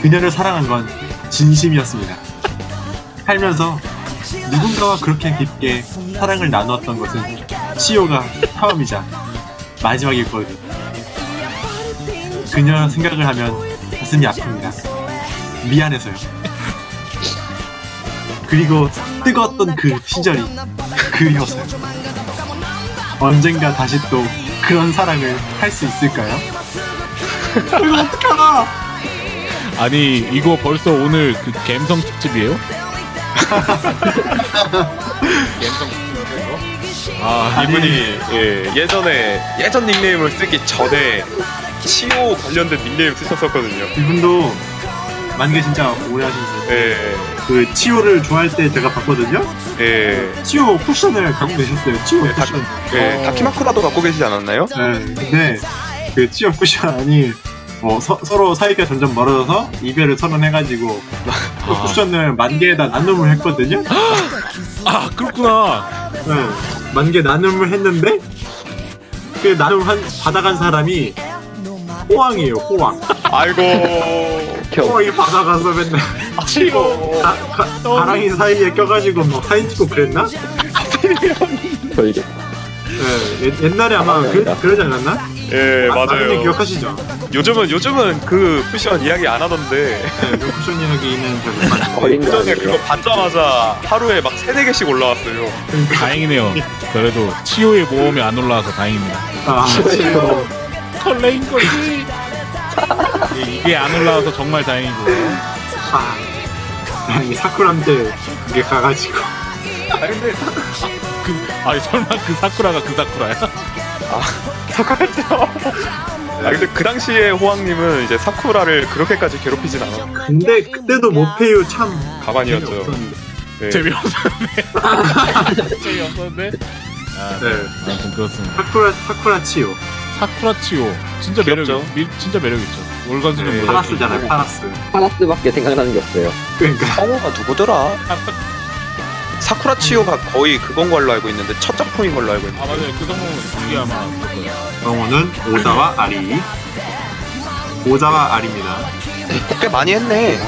그녀를 사랑한 건 진심이었습니다. 살면서 누군가와 그렇게 깊게 사랑을 나누었던 것은 시오가 처음이자 마지막이었거든요. 그녀 생각을 하면 가슴이 아픕니다. 미안해서요. 그리고 뜨거웠던 그 시절이 그리워서요. 언젠가 다시 또 그런 사랑을 할 수 있을까요? [LAUGHS] 이거 어떡하나! 아니 이거 벌써 오늘 그 갬성 특집이에요? 갬성 이거? 아 아, 이분이 예, 예전에 예전 닉네임을 쓰기 전에 치오 관련된 닉네임 쓰셨었거든요. 이분도 만개 진짜 오래 하신 분. 예, 그 치오를 좋아할 때 제가 봤거든요. 예, 치오 쿠션을 갖고 계셨어요. 치오 네, 다- 쿠션. 예. 다키마쿠라도 갖고 계시지 않았나요? 네, 근데 그 치오 쿠션이 어, 서, 로 사이가 점점 멀어져서 이별을 선언해가지고 그 아, 쿠션을 만 개에다 나눔을 했거든요. 아 그렇구나 네, 만개 나눔을 했는데 그 나눔 한 받아간 사람이 호황이에요. 호황. 아이고, 겨. 호황이 받아가서 맨날 [LAUGHS] 치오. 가, 가, 가랑이 사이에 껴가지고 뭐 사진 찍고 그랬나? 저에게 네, 옛- 옛날에 아마 그, 그러지 않았나? 예, 아, 나중에 맞아요. 기억하시죠? 요즘은 요즘은 그 쿠션 이야기 안 하던데 네, 그 쿠션 이야기는 저기 봤는데 [LAUGHS] 어린 거 그전에 아니에요? 그거 받자마자 하루에 막 세네 개씩 올라왔어요. 다행이네요 그래도 치오의 모험이 안 올라와서 다행입니다 아, [LAUGHS] 치오. 털레인 거지 예, 이게 안 올라와서 정말 다행이고 아, 이 사쿠란데 이게 가가지고 아 근데 그 아니 설마 그 사쿠라가 그 사쿠라야? 사쿠라죠. 아 근데 그 당시에 호황님은 이제 사쿠라를 그렇게까지 괴롭히진 않았. 근데 그때도 모페유 참 가만이었죠. 재미없었는데. 네. 재미없었는데 [LAUGHS] 재미없었는데 아, 네. 네, 아무튼 그렇습니다 사쿠라 사쿠라 치오 사쿠라 치오 진짜 매력 귀엽죠? 미, 진짜 매력 있죠 월간수는 네. 네. 파라스잖아요 파라스 파라스밖에 생각나는 게 없어요. 그러니까 성우가 누구더라? 사쿠라 치오가 거의 그건 걸로 알고 있는데 첫 작품인 걸로 알고 아 있는데. 맞아요 그 성공은 이게 아마 거예요 영호는 오자와 아리 오자와 아리입니다 꽤 많이 했네.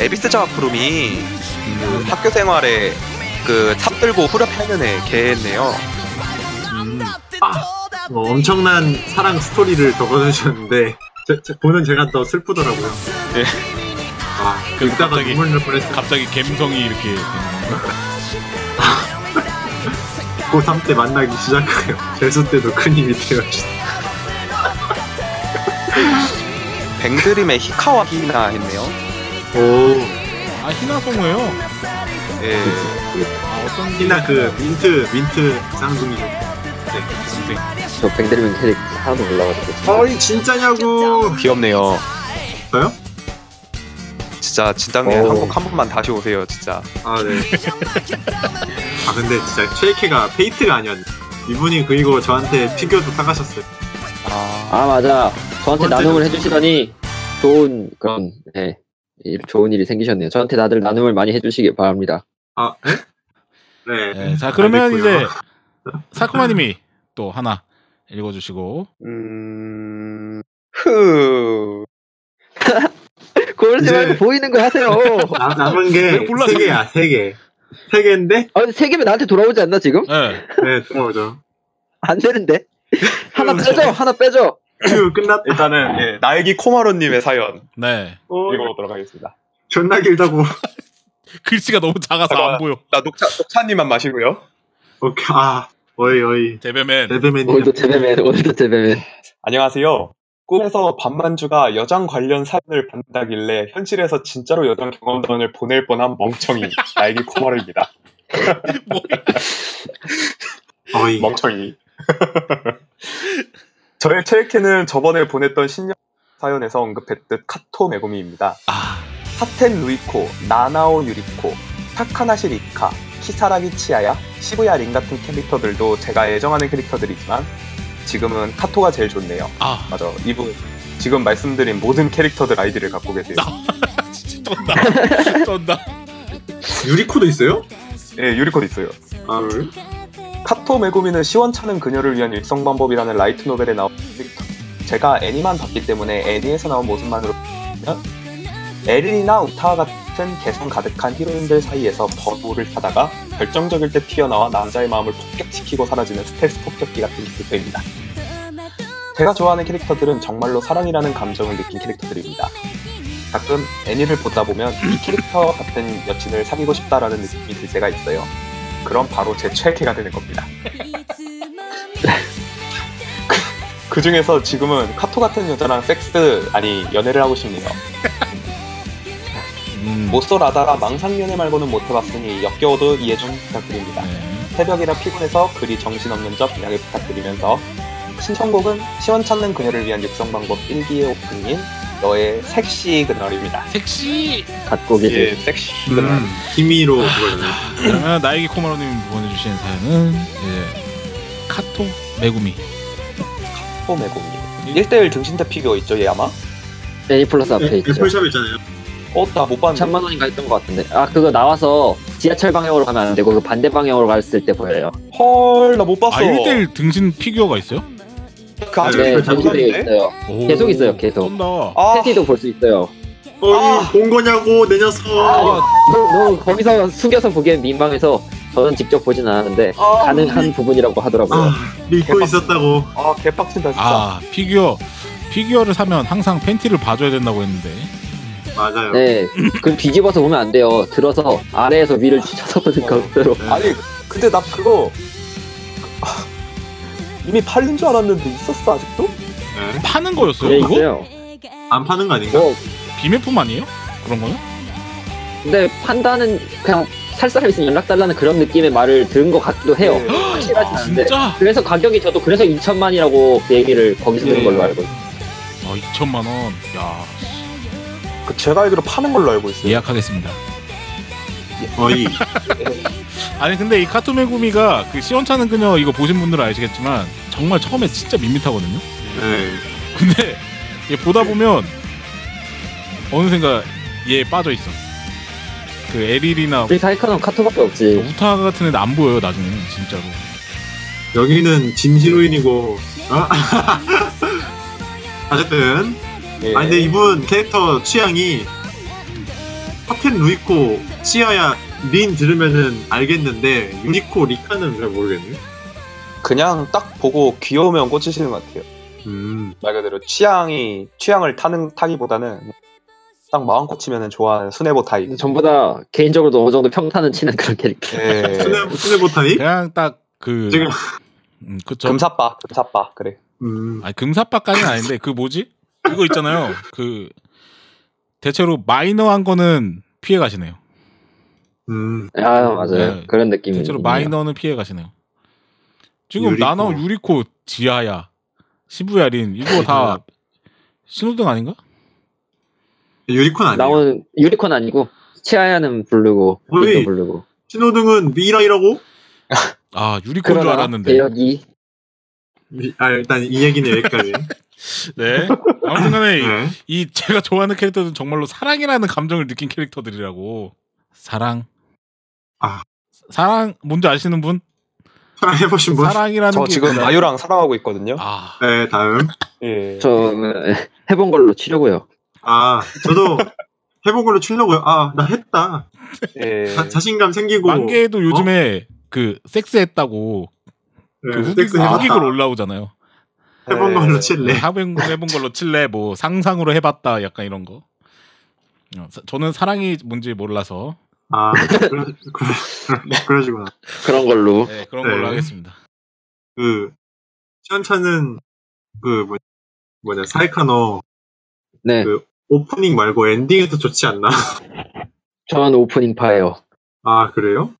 에비스 자와프룸이 그 학교 생활에 그삽 들고 후렴 하는 애 걔였네요. 음, 아, 뭐 엄청난 사랑 스토리를 적어주셨는데 제, 제- 보는 제가 더 슬프더라고요 예. 아, 그 갑자기- 눈물 날 뻔했어요 갑자기 갬성이 이렇게 되는 거예요. 고3 때 만나기 시작해요 재수 때도 큰 힘이 되어주시 뱅드림의 히카와 히나 했네요. 오아 희나 성우예요 예. 아 어떤 히나 그 민트 민트 쌍둥이죠 네. 저 뱅드리맨 캐릭 하나도 몰라가지고. 어이 진짜냐고 귀엽네요. 저요? 진짜 진당님 오. 한국 한 번만 다시 오세요, 진짜. 아, 네. 아, 근데 진짜 최애캐가 페이트가 아니었네. 이분이 그리고 저한테 피규어도 사가셨어요. 아, 아 맞아. 저한테 나눔을. 해주시더니 좋은 그런 네, 일- 좋은 일이 생기셨네요. 저한테 다들 나눔을 많이 해주시기 바랍니다. 아, 네? 네. 네, 자 그러면 알겠고요. 이제 사쿠마님이 또 하나 읽어주시고 음, 흐. [LAUGHS] 이제- 말고 보이는 거 하세요. [LAUGHS] 나, 남은 게 세 개야, 세 개. 세 개인데? 아, 세 개면 나한테 돌아오지 않나 지금? 네. 네, 들어오죠. 안 되는데. 하나 빼줘, 하나 빼줘. 휴, 끝났다. 일단은 예, 나에기 코마로님의 사연 네. 어, 읽어보도록 하겠습니다. 존나 길다고. [LAUGHS] 글씨가 너무 작아서 안 잠깐만. 보여. 나 녹차 녹차님만 마시고요. 오케이, 아, 어이, 어이. 대배맨. 레드맨이. 오늘도 제배맨, 오늘도 제배맨. 안녕하세요. 꿈에서 반만주가 여장 관련 사연을 받는다길래 현실에서 진짜로 여장 경험담을 보낼 뻔한 멍청이 나에게 코마로입니다. [LAUGHS] 어이. 멍청이. 저의 체액해는 저번에 보냈던 신년 사연에서 언급했듯 카토 메구미입니다. 아, 사텐 루이코, 나나오 유리코, 타카나시 리카, 키사라기 치하야, 시부야 린 같은 캐릭터들도 제가 애정하는 캐릭터들이지만 지금은 카토가 제일 좋네요. 아, 맞아. 이분 지금 말씀드린 모든 캐릭터들 아이디를 갖고 계세요. [LAUGHS] 진짜 쩐다. 쩐다. 유리코도 있어요? 예, 유리코도 있어요. 아, 그래? 카토 메구미는 시원찮은 그녀를 위한 육성 방법이라는 라이트 노벨에 나온 캐릭터. 제가 애니만 봤기 때문에 애니에서 나온 모습만으로 보면 에린이나 우타와 같은 개성 가득한 히로인들 사이에서 버도를 타다가 결정적일 때 튀어나와 남자의 마음을 폭격시키고 사라지는 스텔스 폭격기 같은 캐릭터입니다. 제가 좋아하는 캐릭터들은 정말로 사랑이라는 감정을 느낀 캐릭터들입니다. 가끔 애니를 보다 보면 이 캐릭터 같은 여친을 사귀고 싶다라는 느낌이 들 때가 있어요. 그럼 바로 제 최애캐가 되는 겁니다. [LAUGHS] 그 중에서 지금은 카토 같은 여자랑 섹스 아니 연애를 하고 싶네요. 음. 모쏠 라다가 망상연애 말고는 못 해봤으니 역겨워도 이해 좀 부탁드립니다. 네. 새벽이라 피곤해서 글이 정신없는 점 양해 부탁드리면서 신청곡은 시원찮은 그녀를 위한 육성 방법 1기의 오프닝인 너의 색 시그널입니다. 색 시. 갖고 예, 계세요. 색 시 그널. 음, 기미로 그거였네. 그러면 나에게 코마로님이 보내주신 사연은 이제 카토 메구미. 토 메구미. 1대1 등신대 피규어 있죠, 얘 아마? 애니 플러스 앞에 네, 있죠. 애플샵 있잖아요. 어, 나 못 봤는데. 천만 원인가 했던 것 같은데. 아, 그거 나와서 지하철 방향으로 가면 안 되고 그 반대 방향으로 갔을 때 보여요. 헐, 나 못 봤어. 아, 1대1 등신 피규어가 있어요? 그 아직 네, 잘못 전시되어 봤는데? 있어요. 오. 계속 있어요, 계속. 쩐다. 아, 팬티도 볼 수 있어요. 아. 본 거냐고, 내 녀석. 아, 너, 너 거기서 숨겨서 보기엔 민망해서 저는 직접 보진 않았는데 아, 가능한 부분이라고 하더라고요. 아, 믿고 있었다고. 아, 개빡친다, 진짜. 아, 피규어. 피규어를 사면 항상 팬티를 봐줘야 된다고 했는데. 맞아요. 네, 그 뒤집어서 보면 안 돼요. 들어서 아래에서 위를 쳐다보는 각도로. 네. 아니, 근데 나 그거. 아, 이미 팔린 줄 알았는데 있었어, 아직도? 네. 파는 거였어요, 네, 그거? 있어요. 안 파는 거 아닌가? 뭐, 비매품 아니에요? 그런 거요? 근데 판다는 그냥 살 사람 있으면 연락 달라는 그런 느낌의 말을 들은 것 같기도 해요. 네. [GASPS] 확실하지 아, 않은데. 진짜? 그래서 가격이 저도 그래서 2천만이라고 그 얘기를 거기서 들은 예. 걸로 알고 있어요. 아, 2천만 원. 야, 그 제가 알기로 파는 걸로 알고 있어요. 예약하겠습니다. 어이. [LAUGHS] 아니 근데 이 카토 메구미가 그 시원찮은 그녀 이거 보신 분들은 아시겠지만 정말 처음에 진짜 밋밋하거든요. 네. 근데 얘 보다 보면 어느샌가 얘에 빠져 있어. 그 에릴이나 우리 사이카는 카토밖에 없지. 우타 같은 애는 안 보여요 나중에는 진짜로. 여기는 진 히로인이고, 어? [LAUGHS] [LAUGHS] 어쨌든. 예. 아 근데 이분 캐릭터 취향이 사텐 루이코 치하야 린 들으면은 알겠는데 유리코 리카는 잘 모르겠네. 그냥 딱 보고 귀여우면 꽂히시는 것 같아요. 음. 말 그대로 취향이 취향을 타는 타기보다는 딱 마음 꽂히면 좋아하는 순애보 타입. 전부 다 개인적으로도 어느 정도 평타는 치는 그런 캐릭터. 예. [LAUGHS] 스네 스네보 타입? 그냥 딱그 지금 음, 그쵸. 금사빠, 금사빠 그래. 음. 아니 금사빠까지는 아닌데 그 뭐지? 그거 있잖아요. 그 대체로 마이너한 거는 피해 가시네요. 음. 아 맞아요. 네. 그런 느낌이. 대체로. 마이너는 피해 가시네요. 지금 유리코. 나나오 유리코 지하야 시부야린 이거 다 신호등 아닌가? 유리코는 아니에요. 나온 유리콘 아니고 치아야는 어이. 빅도 부르고. 신호등은 미라이라고? 아 유리코인 줄 알았는데. 대역이 미- 아 일단 이 얘기는 여기까지. [LAUGHS] 네. 아무튼간에 네. 이 제가 좋아하는 캐릭터는 정말로 사랑이라는 감정을 느낀 캐릭터들이라고. 사랑. 아. 사랑 뭔지 아시는 분? 해보신 분? 사랑이라는 저게 지금? 마유랑 사랑하고 있거든요. 아, 네 다음. 예. 저 해본 걸로 치려고요. 아 저도 해본 걸로 치려고요. 아 나 했다. 예. 자, 자신감 생기고 만개도 요즘에 그 섹스했다고 네, 그 후기, 섹스. 후기글 올라오잖아요. 해본 예. 걸로 칠래. 네, 해본, 해본 걸로 칠래 뭐 상상으로 해봤다 약간 이런 거. 어, 사- 저는 사랑이 뭔지 몰라서 아 그래, 그래, 그러 시구나. 그런 걸로. 네, 그런 걸로 네. 하겠습니다. 그 시원찮은 그 뭐, 뭐냐 사에카노 네, 그 오프닝 말고 엔딩이 더 좋지 않나? [LAUGHS] 전 오프닝 파예요. 아 그래요?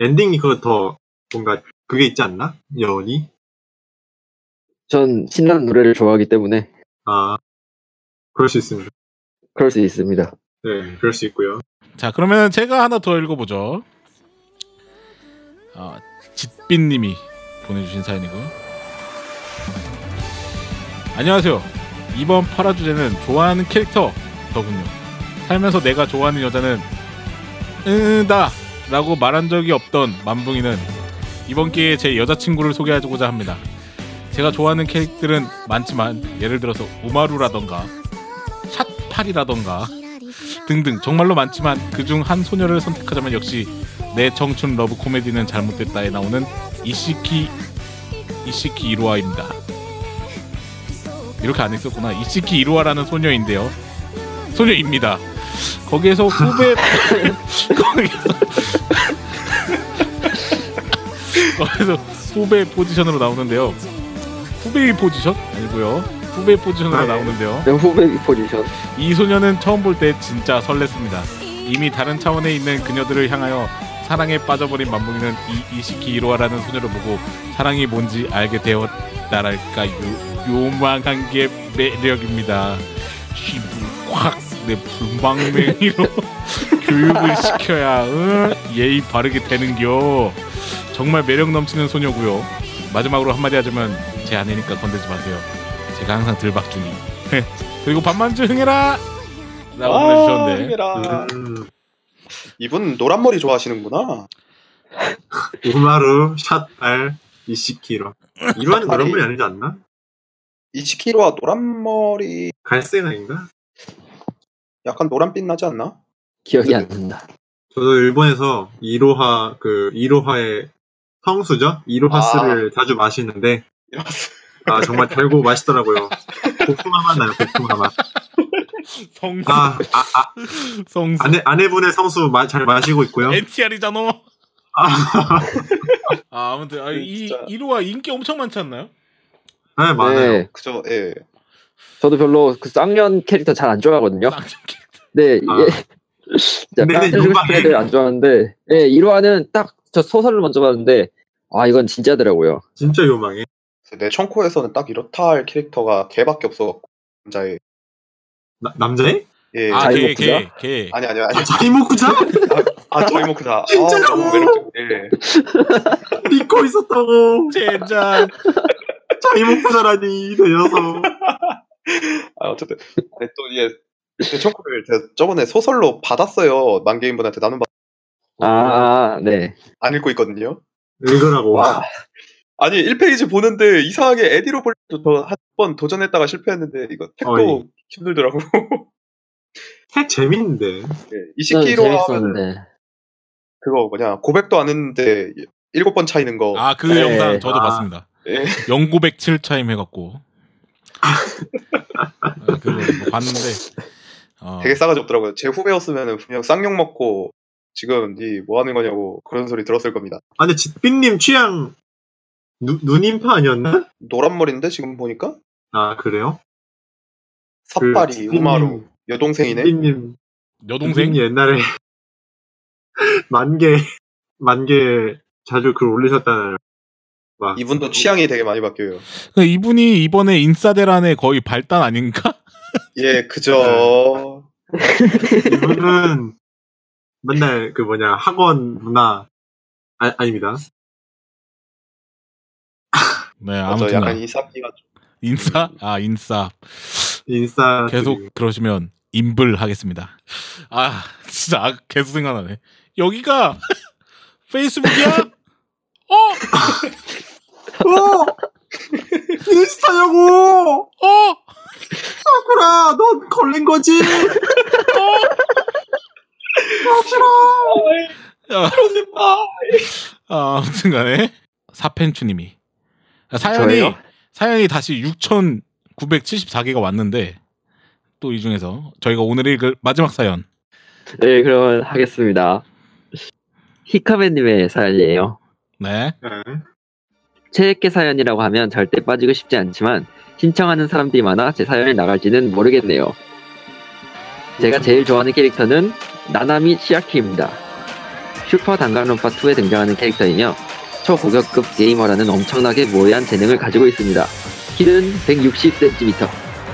엔딩이 그거 더 뭔가 그게 있지 않나? 여운이? 전 신나는 노래를 좋아하기 때문에 아 그럴 수 있습니다. 그럴 수 있습니다. 네, 그럴 수 있고요. 자 그러면 제가 하나 더 읽어보죠. 아, 짓빈님이 보내주신 사연이고요. 안녕하세요. 이번 파라 주제는 좋아하는 캐릭터더군요. 살면서 내가 좋아하는 여자는 으다 라고 말한 적이 없던 만붕이는 이번 기회에 제 여자친구를 소개해주고자 합니다. 제가 좋아하는 캐릭들은 많지만 예를 들어서 우마루라던가 샷팔이라던가 등등 정말로 많지만 그중 한 소녀를 선택하자면 역시 내 청춘 러브 코미디는 잘못됐다에 나오는 잇시키 잇시키 이로하입니다. 이렇게 안 했었구나. 잇시키 이로하라는 소녀인데요. 소녀입니다. 거기에서 후배 [LAUGHS] 거기서 거기서 [LAUGHS] 후배 포지션으로 나오는데요. 후배 포지션 아니고요. 후배 포지션으로 아, 네. 나오는데요. 네, 후배 포지션. 이 소녀는 처음 볼 때 진짜 설렜습니다. 이미 다른 차원에 있는 그녀들을 향하여 사랑에 빠져버린 만붕이는 이 이시키 이로아라는 소녀를 보고 사랑이 뭔지 알게 되었다랄까 요, 요망한 게 매력입니다. 시부 확내 불방맹이로 [LAUGHS] 교육을 시켜야 응? 예의 바르게 되는겨. 정말 매력 넘치는 소녀고요. 마지막으로 한마디 하자면 제 아내니까 건들지 마세요. 제가 항상 들박 중이. 그리고 반만주 흥해라 라고 보내주셨는데 흥해라. 음, 이분 노란 머리 좋아하시는구나. 우마루 샷알 이시키로 그런 분이 아니지 않나? 이치키로와 노란 머리 갈색 아닌가? 약간 노란빛 나지 않나? 기억이 안 난다. 저도 일본에서 이로하 그 이로하의 성수죠? 이로하스를 자주 마시는데 [LAUGHS] 아 정말 달고 맛있더라고요. 복숭아 맛 나요. 복숭아 맛. 성수 아, 아, 아 성수 아내 아내분의 성수 마, 잘 마시고 있고요. NTR이잖아 아, 아 아무튼 아, 이 진짜. 이루와 인기 엄청 많지 않나요? 네, 많아요. 네, 그죠? 예. 저도 별로 그 쌍년 캐릭터 잘 안 좋아하거든요. 네, 아. 예. [LAUGHS] 요망해. 애들 안 좋아하는데, 예, 1화는 딱 저 소설을 먼저 봤는데, 아, 이건 진짜더라고요. 진짜 요망해. 내 청코에서는 딱 이렇다 할 캐릭터가 걔밖에 없어갖고 남자애. 나, 남자애? 예. 아, 자이모쿠자? 걔, 걔, 걔. 아니 아니 아니. [LAUGHS] 아, 자이모쿠자? 아 저이모크다. [LAUGHS] 아, 진짜라고! 너무 매력적. 예. [LAUGHS] 믿고 있었다고. 젠장. 자이모쿠자라니, 그 녀석. 아 어쨌든 아니, 또 이게 내 청코를 제가 저번에 소설로 받았어요. 만개인분한테 나눈 받... 아, 아, 네. 안 읽고 있거든요. 읽으라고. 와, 아니 1페이지 보는데 이상하게 에디로 볼 때도 저한 번 도전했다가 실패했는데 이거 택도 어이. 힘들더라고. [LAUGHS] 책 재밌는데. 예, 저는 20kg 하면. 그거 뭐냐 고백도 안 했는데 일곱 번 차이는 거. 아그 네. 영상 저도 아. 봤습니다. 예. 영구백 7차임 해갖고. 아, 그거 뭐 봤는데. 어, 되게 싸가지 없더라고요. 제 후배였으면 분명 쌍욕 먹고 지금 니 뭐 하는 거냐고 그런 소리 들었을 겁니다. 아, 근데 짓빈님 취향, 누, 누님파 아니었나? 노란 머리인데 지금 보니까 아, 그래요? 삿발이 짓빈님- 우마루 여동생이네. 짓빈님, 여동생 옛날에 만개, 만개 자주 글 올리셨잖아요. 막. 이분도 취향이 되게 많이 바뀌어요. 그 이분이 이번에 인싸대란의 거의 발단 아닌가? [LAUGHS] 예, 그죠. 이분은 맨날 그 뭐냐, 학원 문화, 아, 아닙니다. 네 맞아, 아무튼 약간 이삭기가 좀. 인싸 아 인싸 인싸. 계속 그러시면 임블 하겠습니다. 아 진짜 아, 계속 생각나네. 여기가 [LAUGHS] 페이스북이야? 어? [LAUGHS] 어! 인스타냐고! 어? 사쿠라, 넌 걸린 거지? 어? 아, 아, 아무튼 간에 사펜추님이 사연이 저예요? 사연이 다시 6,974개가 왔는데 또 이 중에서 저희가 오늘 읽을 마지막 사연 네, 그러면 하겠습니다. 히카맨님의 사연이에요. 네 네. 최애께 사연이라고 하면 절대 빠지고 싶지 않지만 신청하는 사람들이 많아 제 사연이 나갈지는 모르겠네요. 제가 제일 좋아하는 캐릭터는 나나미 치아키입니다. 슈퍼 단간론파 2에 등장하는 캐릭터이며 초고격급 게이머라는 엄청나게 모해한 재능을 가지고 있습니다. 키는 160cm,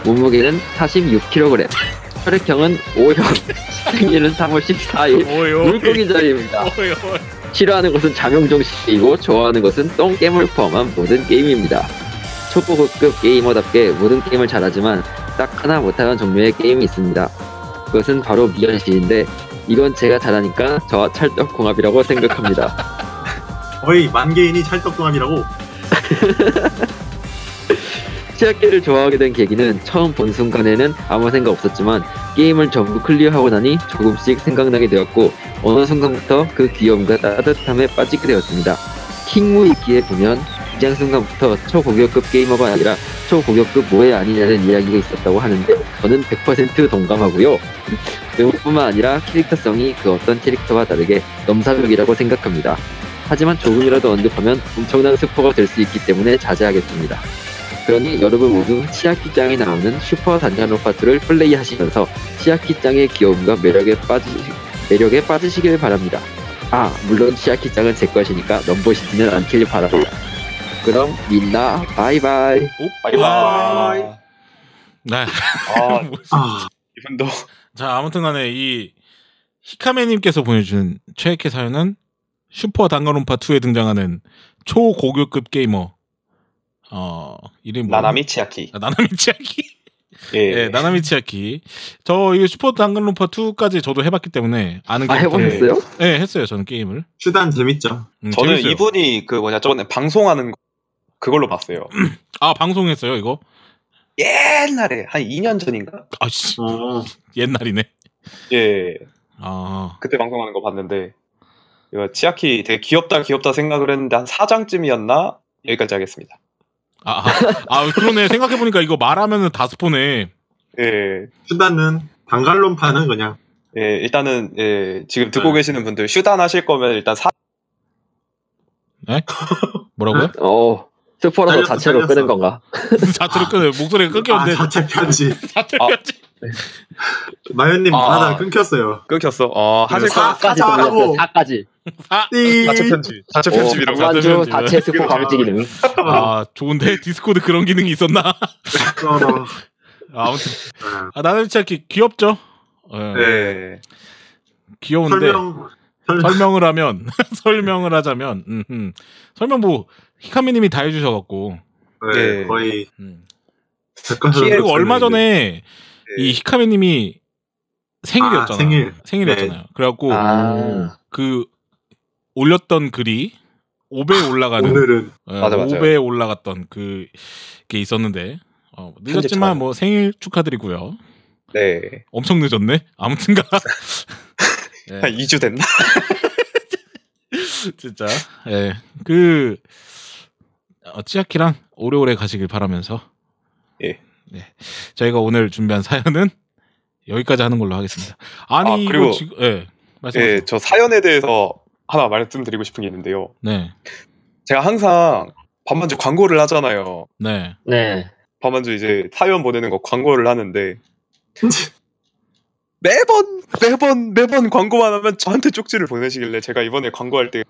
몸무게는 46kg, 혈액형은 O형, 생일은 3월 14일, [LAUGHS] 오요 물고기 자리입니다. 오요 싫어하는 것은 자명정신이고 좋아하는 것은 똥게임을 포함한 모든 게임입니다. 초고급 게이머답게 모든 게임을 잘하지만 딱 하나 못하는 종류의 게임이 있습니다. 그것은 바로 미연시인데 이건 제가 잘하니까 저와 찰떡궁합이라고 생각합니다. [LAUGHS] 거의 만개인이 찰떡궁합이라고. 치아키를 [LAUGHS] 좋아하게 된 계기는 처음 본 순간에는 아무 생각 없었지만 게임을 전부 클리어하고 나니 조금씩 생각나게 되었고 어느 순간부터 그 귀여움과 따뜻함에 빠지게 되었습니다. 킹무이키에 보면 기장 순간부터 초고격급 게이머가 아니라 초고격급 모해 아니냐는 이야기가 있었다고 하는데 저는 100% 동감하고요. 외모뿐만 아니라 캐릭터성이 그 어떤 캐릭터와 다르게 넘사벽이라고 생각합니다. 하지만 조금이라도 언급하면 엄청난 스포가 될 수 있기 때문에 자제하겠습니다. 그러니 여러분 모두 치아키짱이 나오는 슈퍼 단자노 파트를 플레이하시면서 치아키짱의 귀여움과 매력에 빠지 매력에 빠지시길 바랍니다. 아 물론 치아키짱은 제 것이니까 넘보시지는 않길 바랍니다. 그럼 みんな 바이바이. 바이바이. 네. 아, [LAUGHS] 아, 이분도 자 아무튼간에 이 히카메님께서 보내준 최애캐 사연은 슈퍼 단간론파 2에 등장하는 초고교급 게이머 어 이름이 뭐야? 나나미 치아키. 아, 나나미 치아키 [LAUGHS] 예. 예 나나미 치아키 저 이거 슈퍼 단거론파 2까지 저도 해봤기 때문에 아는 아 캐릭터 해보셨어요? 네 했어요 저는 게임을 슈단 재밌죠. 음, 저는 재밌어요. 이분이 그 뭐냐 저번에 방송하는 거 그걸로 봤어요. [CLEARS THROAT] 아 방송했어요 이거 옛날에 한 2년 전인가? 아씨 어, 옛날이네 예. 아 그때 방송하는 거 봤는데 이거 치아키 되게 귀엽다 귀엽다 생각을 했는데 한 4장쯤이었나? 여기까지 하겠습니다. 아, 아, 아 그러네 생각해보니까 이거 말하면은 다 스포네 예. 슈단은 단갈론 파는 그냥 예, 일단은 예, 지금 듣고 네. 계시는 분들 슈단 하실 거면 일단 사 뭐라고요? [LAUGHS] 어 스포라서 잘렸어, 자체로 잘렸어. 끄는 건가? [LAUGHS] 자투를 끊어 목소리가 아, 끊겼는데 자체 편지. [LAUGHS] 자투를 아. 끊겼지 마연님 아. 하나 끊겼어요. 끊겼어. 어, 하실 사- 거 까지 하자 하고. 4까지. 아, 띠. 자체 편집. 자체 편집이라고. 자- 무한주 편집. 자체 스포 감지 기능. 아 좋은데 디스코드 그런 기능이 있었나? 어, [LAUGHS] 아, 아무튼 아, 나는 진짜 귀, 귀엽죠. 예, 네. 귀여운데 설명 설, 설명을 하면 [LAUGHS] 설명을 하자면 음, 음. 설명 뭐 히카미님이 다 해주셔갖고 네, 네. 거의 음. 그리고 얼마 전에 네. 이 히카미님이 생일이었잖아. 아, 생일. 생일이었잖아요. 그래갖고 아 그 올렸던 글이 5배에 올라가는 오늘은 어, 맞아, 맞아요. 5배에 올라갔던 그게 있었는데 어, 늦었지만 편집 뭐 생일 축하드리고요. 네. 엄청 늦었네. 아무튼가 [LAUGHS] 예, 한 2주 됐나? [LAUGHS] 진짜 예. 그 어, 치아키랑 오래오래 가시길 바라면서 예. 예. 저희가 오늘 준비한 사연은 여기까지 하는 걸로 하겠습니다. 아니 아, 그리고- 지금 예. 말씀하세요. 네, 저 사연에 대해서 하나 말씀드리고 싶은 게 있는데요. 네. 제가 항상 반만주 광고를 하잖아요. 네. 네. 반만주 이제 사연 보내는 거 광고를 하는데 [LAUGHS] 매번 매번 매번 광고만 하면 저한테 쪽지를 보내시길래 제가 이번에 광고할 때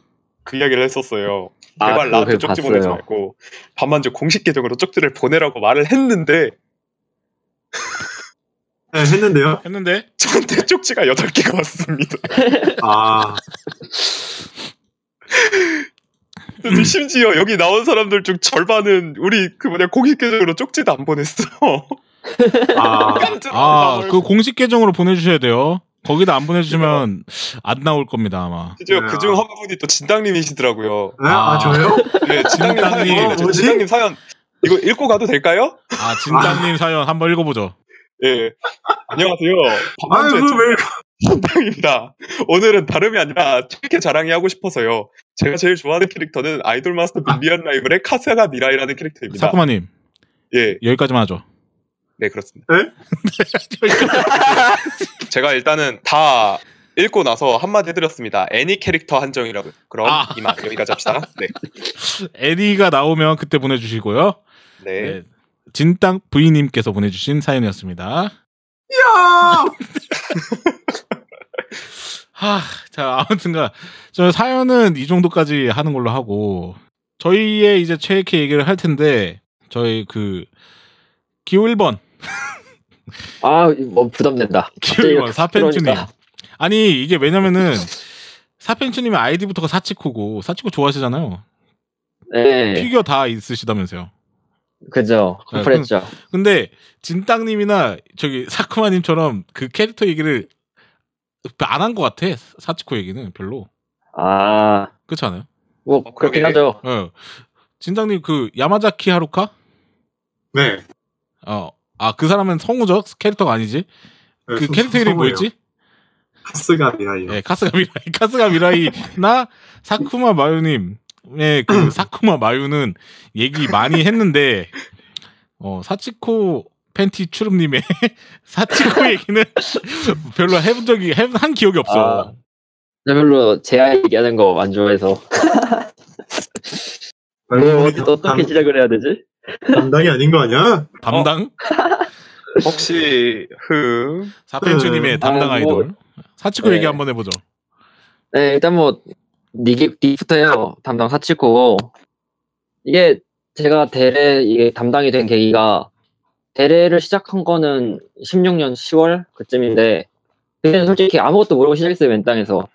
그 이야기를 했었어요. 아, 제발 나한테 쪽지 봤어요. 보내지 말고 반만주 공식 계정으로 쪽지를 보내라고 말을 했는데 [LAUGHS] 네, 했는데요. 했는데 저한테 쪽지가 8개가 왔습니다. 아, [LAUGHS] 심지어 여기 나온 사람들 중 절반은 우리 그 뭐냐 공식 계정으로 쪽지도 안 보냈어. 아, 아. 그 공식 계정으로 보내주셔야 돼요. 거기다 안 보내주시면 안 나올 겁니다 아마. 심지어 그중 한 분이 또 진당님이시더라고요. 네? 아, 아. 저요? 네, 진당님 사연 진당님. 뭐지? 진당님 사연 이거 읽고 가도 될까요? 아 진당님 사연 한번 읽어보죠. 예. 안녕하세요. 아유, 반 만주의 그걸 왜, 입니다. 오늘은 다름이 아니라 이렇게 자랑이 하고 싶어서요. 제가 제일 좋아하는 캐릭터는 아이돌 마스터 밀리언 라이브의 카스가 미라이라는 캐릭터입니다. 사쿠마님 예, 여기까지만 하죠. 네 그렇습니다. 에? [LAUGHS] 제가 일단은 다 읽고 나서 한마디 해드렸습니다. 애니 캐릭터 한정이라고. 그럼 아. 이만 여기까지 합시다. 네. 에디가 나오면 그때 보내주시고요. 네. 네. 진땅 부인님께서 보내주신 사연이었습니다. 야! [LAUGHS] 하, 자 아무튼가 저 사연은 이 정도까지 하는 걸로 하고 저희의 이제 최애캐 얘기를 할 텐데 저희 그 기호 1번 아, 뭐 부담된다. [LAUGHS] 기호 1번 사펜추님 그러니까. 아니 이게 왜냐면은 사펜추님의 아이디부터가 사치코고 사치코 좋아하시잖아요. 네, 피규어 다 있으시다면서요. 그죠. 네, 그랬죠. 근데 진땅님이나 저기 사쿠마님처럼 그 캐릭터 얘기를 안 한 것 같아. 사치코 얘기는 별로 아, 그렇지 않아요? 뭐 어, 그렇긴. 하죠. 어. 진땅님 그 야마자키 하루카? 네. 어. 아 그 사람은 성우죠? 캐릭터가 아니지? 그 캐릭터 이름이 뭐였지? 카스가 미라이요. 예, 카스가 미라이, [LAUGHS] 카스가 미라이나 사쿠마 마유님의 그 [CLEARS THROAT] 사쿠마 마유는 얘기 많이 했는데 어 사치코 팬티 추름님의 [LAUGHS] 사치코 얘기는 [LAUGHS] 별로 해본 적이 해- 한 기억이 없어. 아. 나 별로 최애 얘기하는 거 안 좋아해서 [LAUGHS] 뭐 네. 어떻게 시작을 해야 되지? 담당이 아닌 거 아니야? 담당 혹시 그 사펜추님의 음. 담당 아, 아, 뭐- 이돌 사치코 네. 얘기 한번 해보죠. 네, 일단 뭐 니기 니부터요. 담당 사치고 이게 제가 대례 이게 담당이 된 계기가 대례를 시작한 거는 16년 10월 그쯤인데 그때는 솔직히 아무것도 모르고 시작했어요 왼땅에서.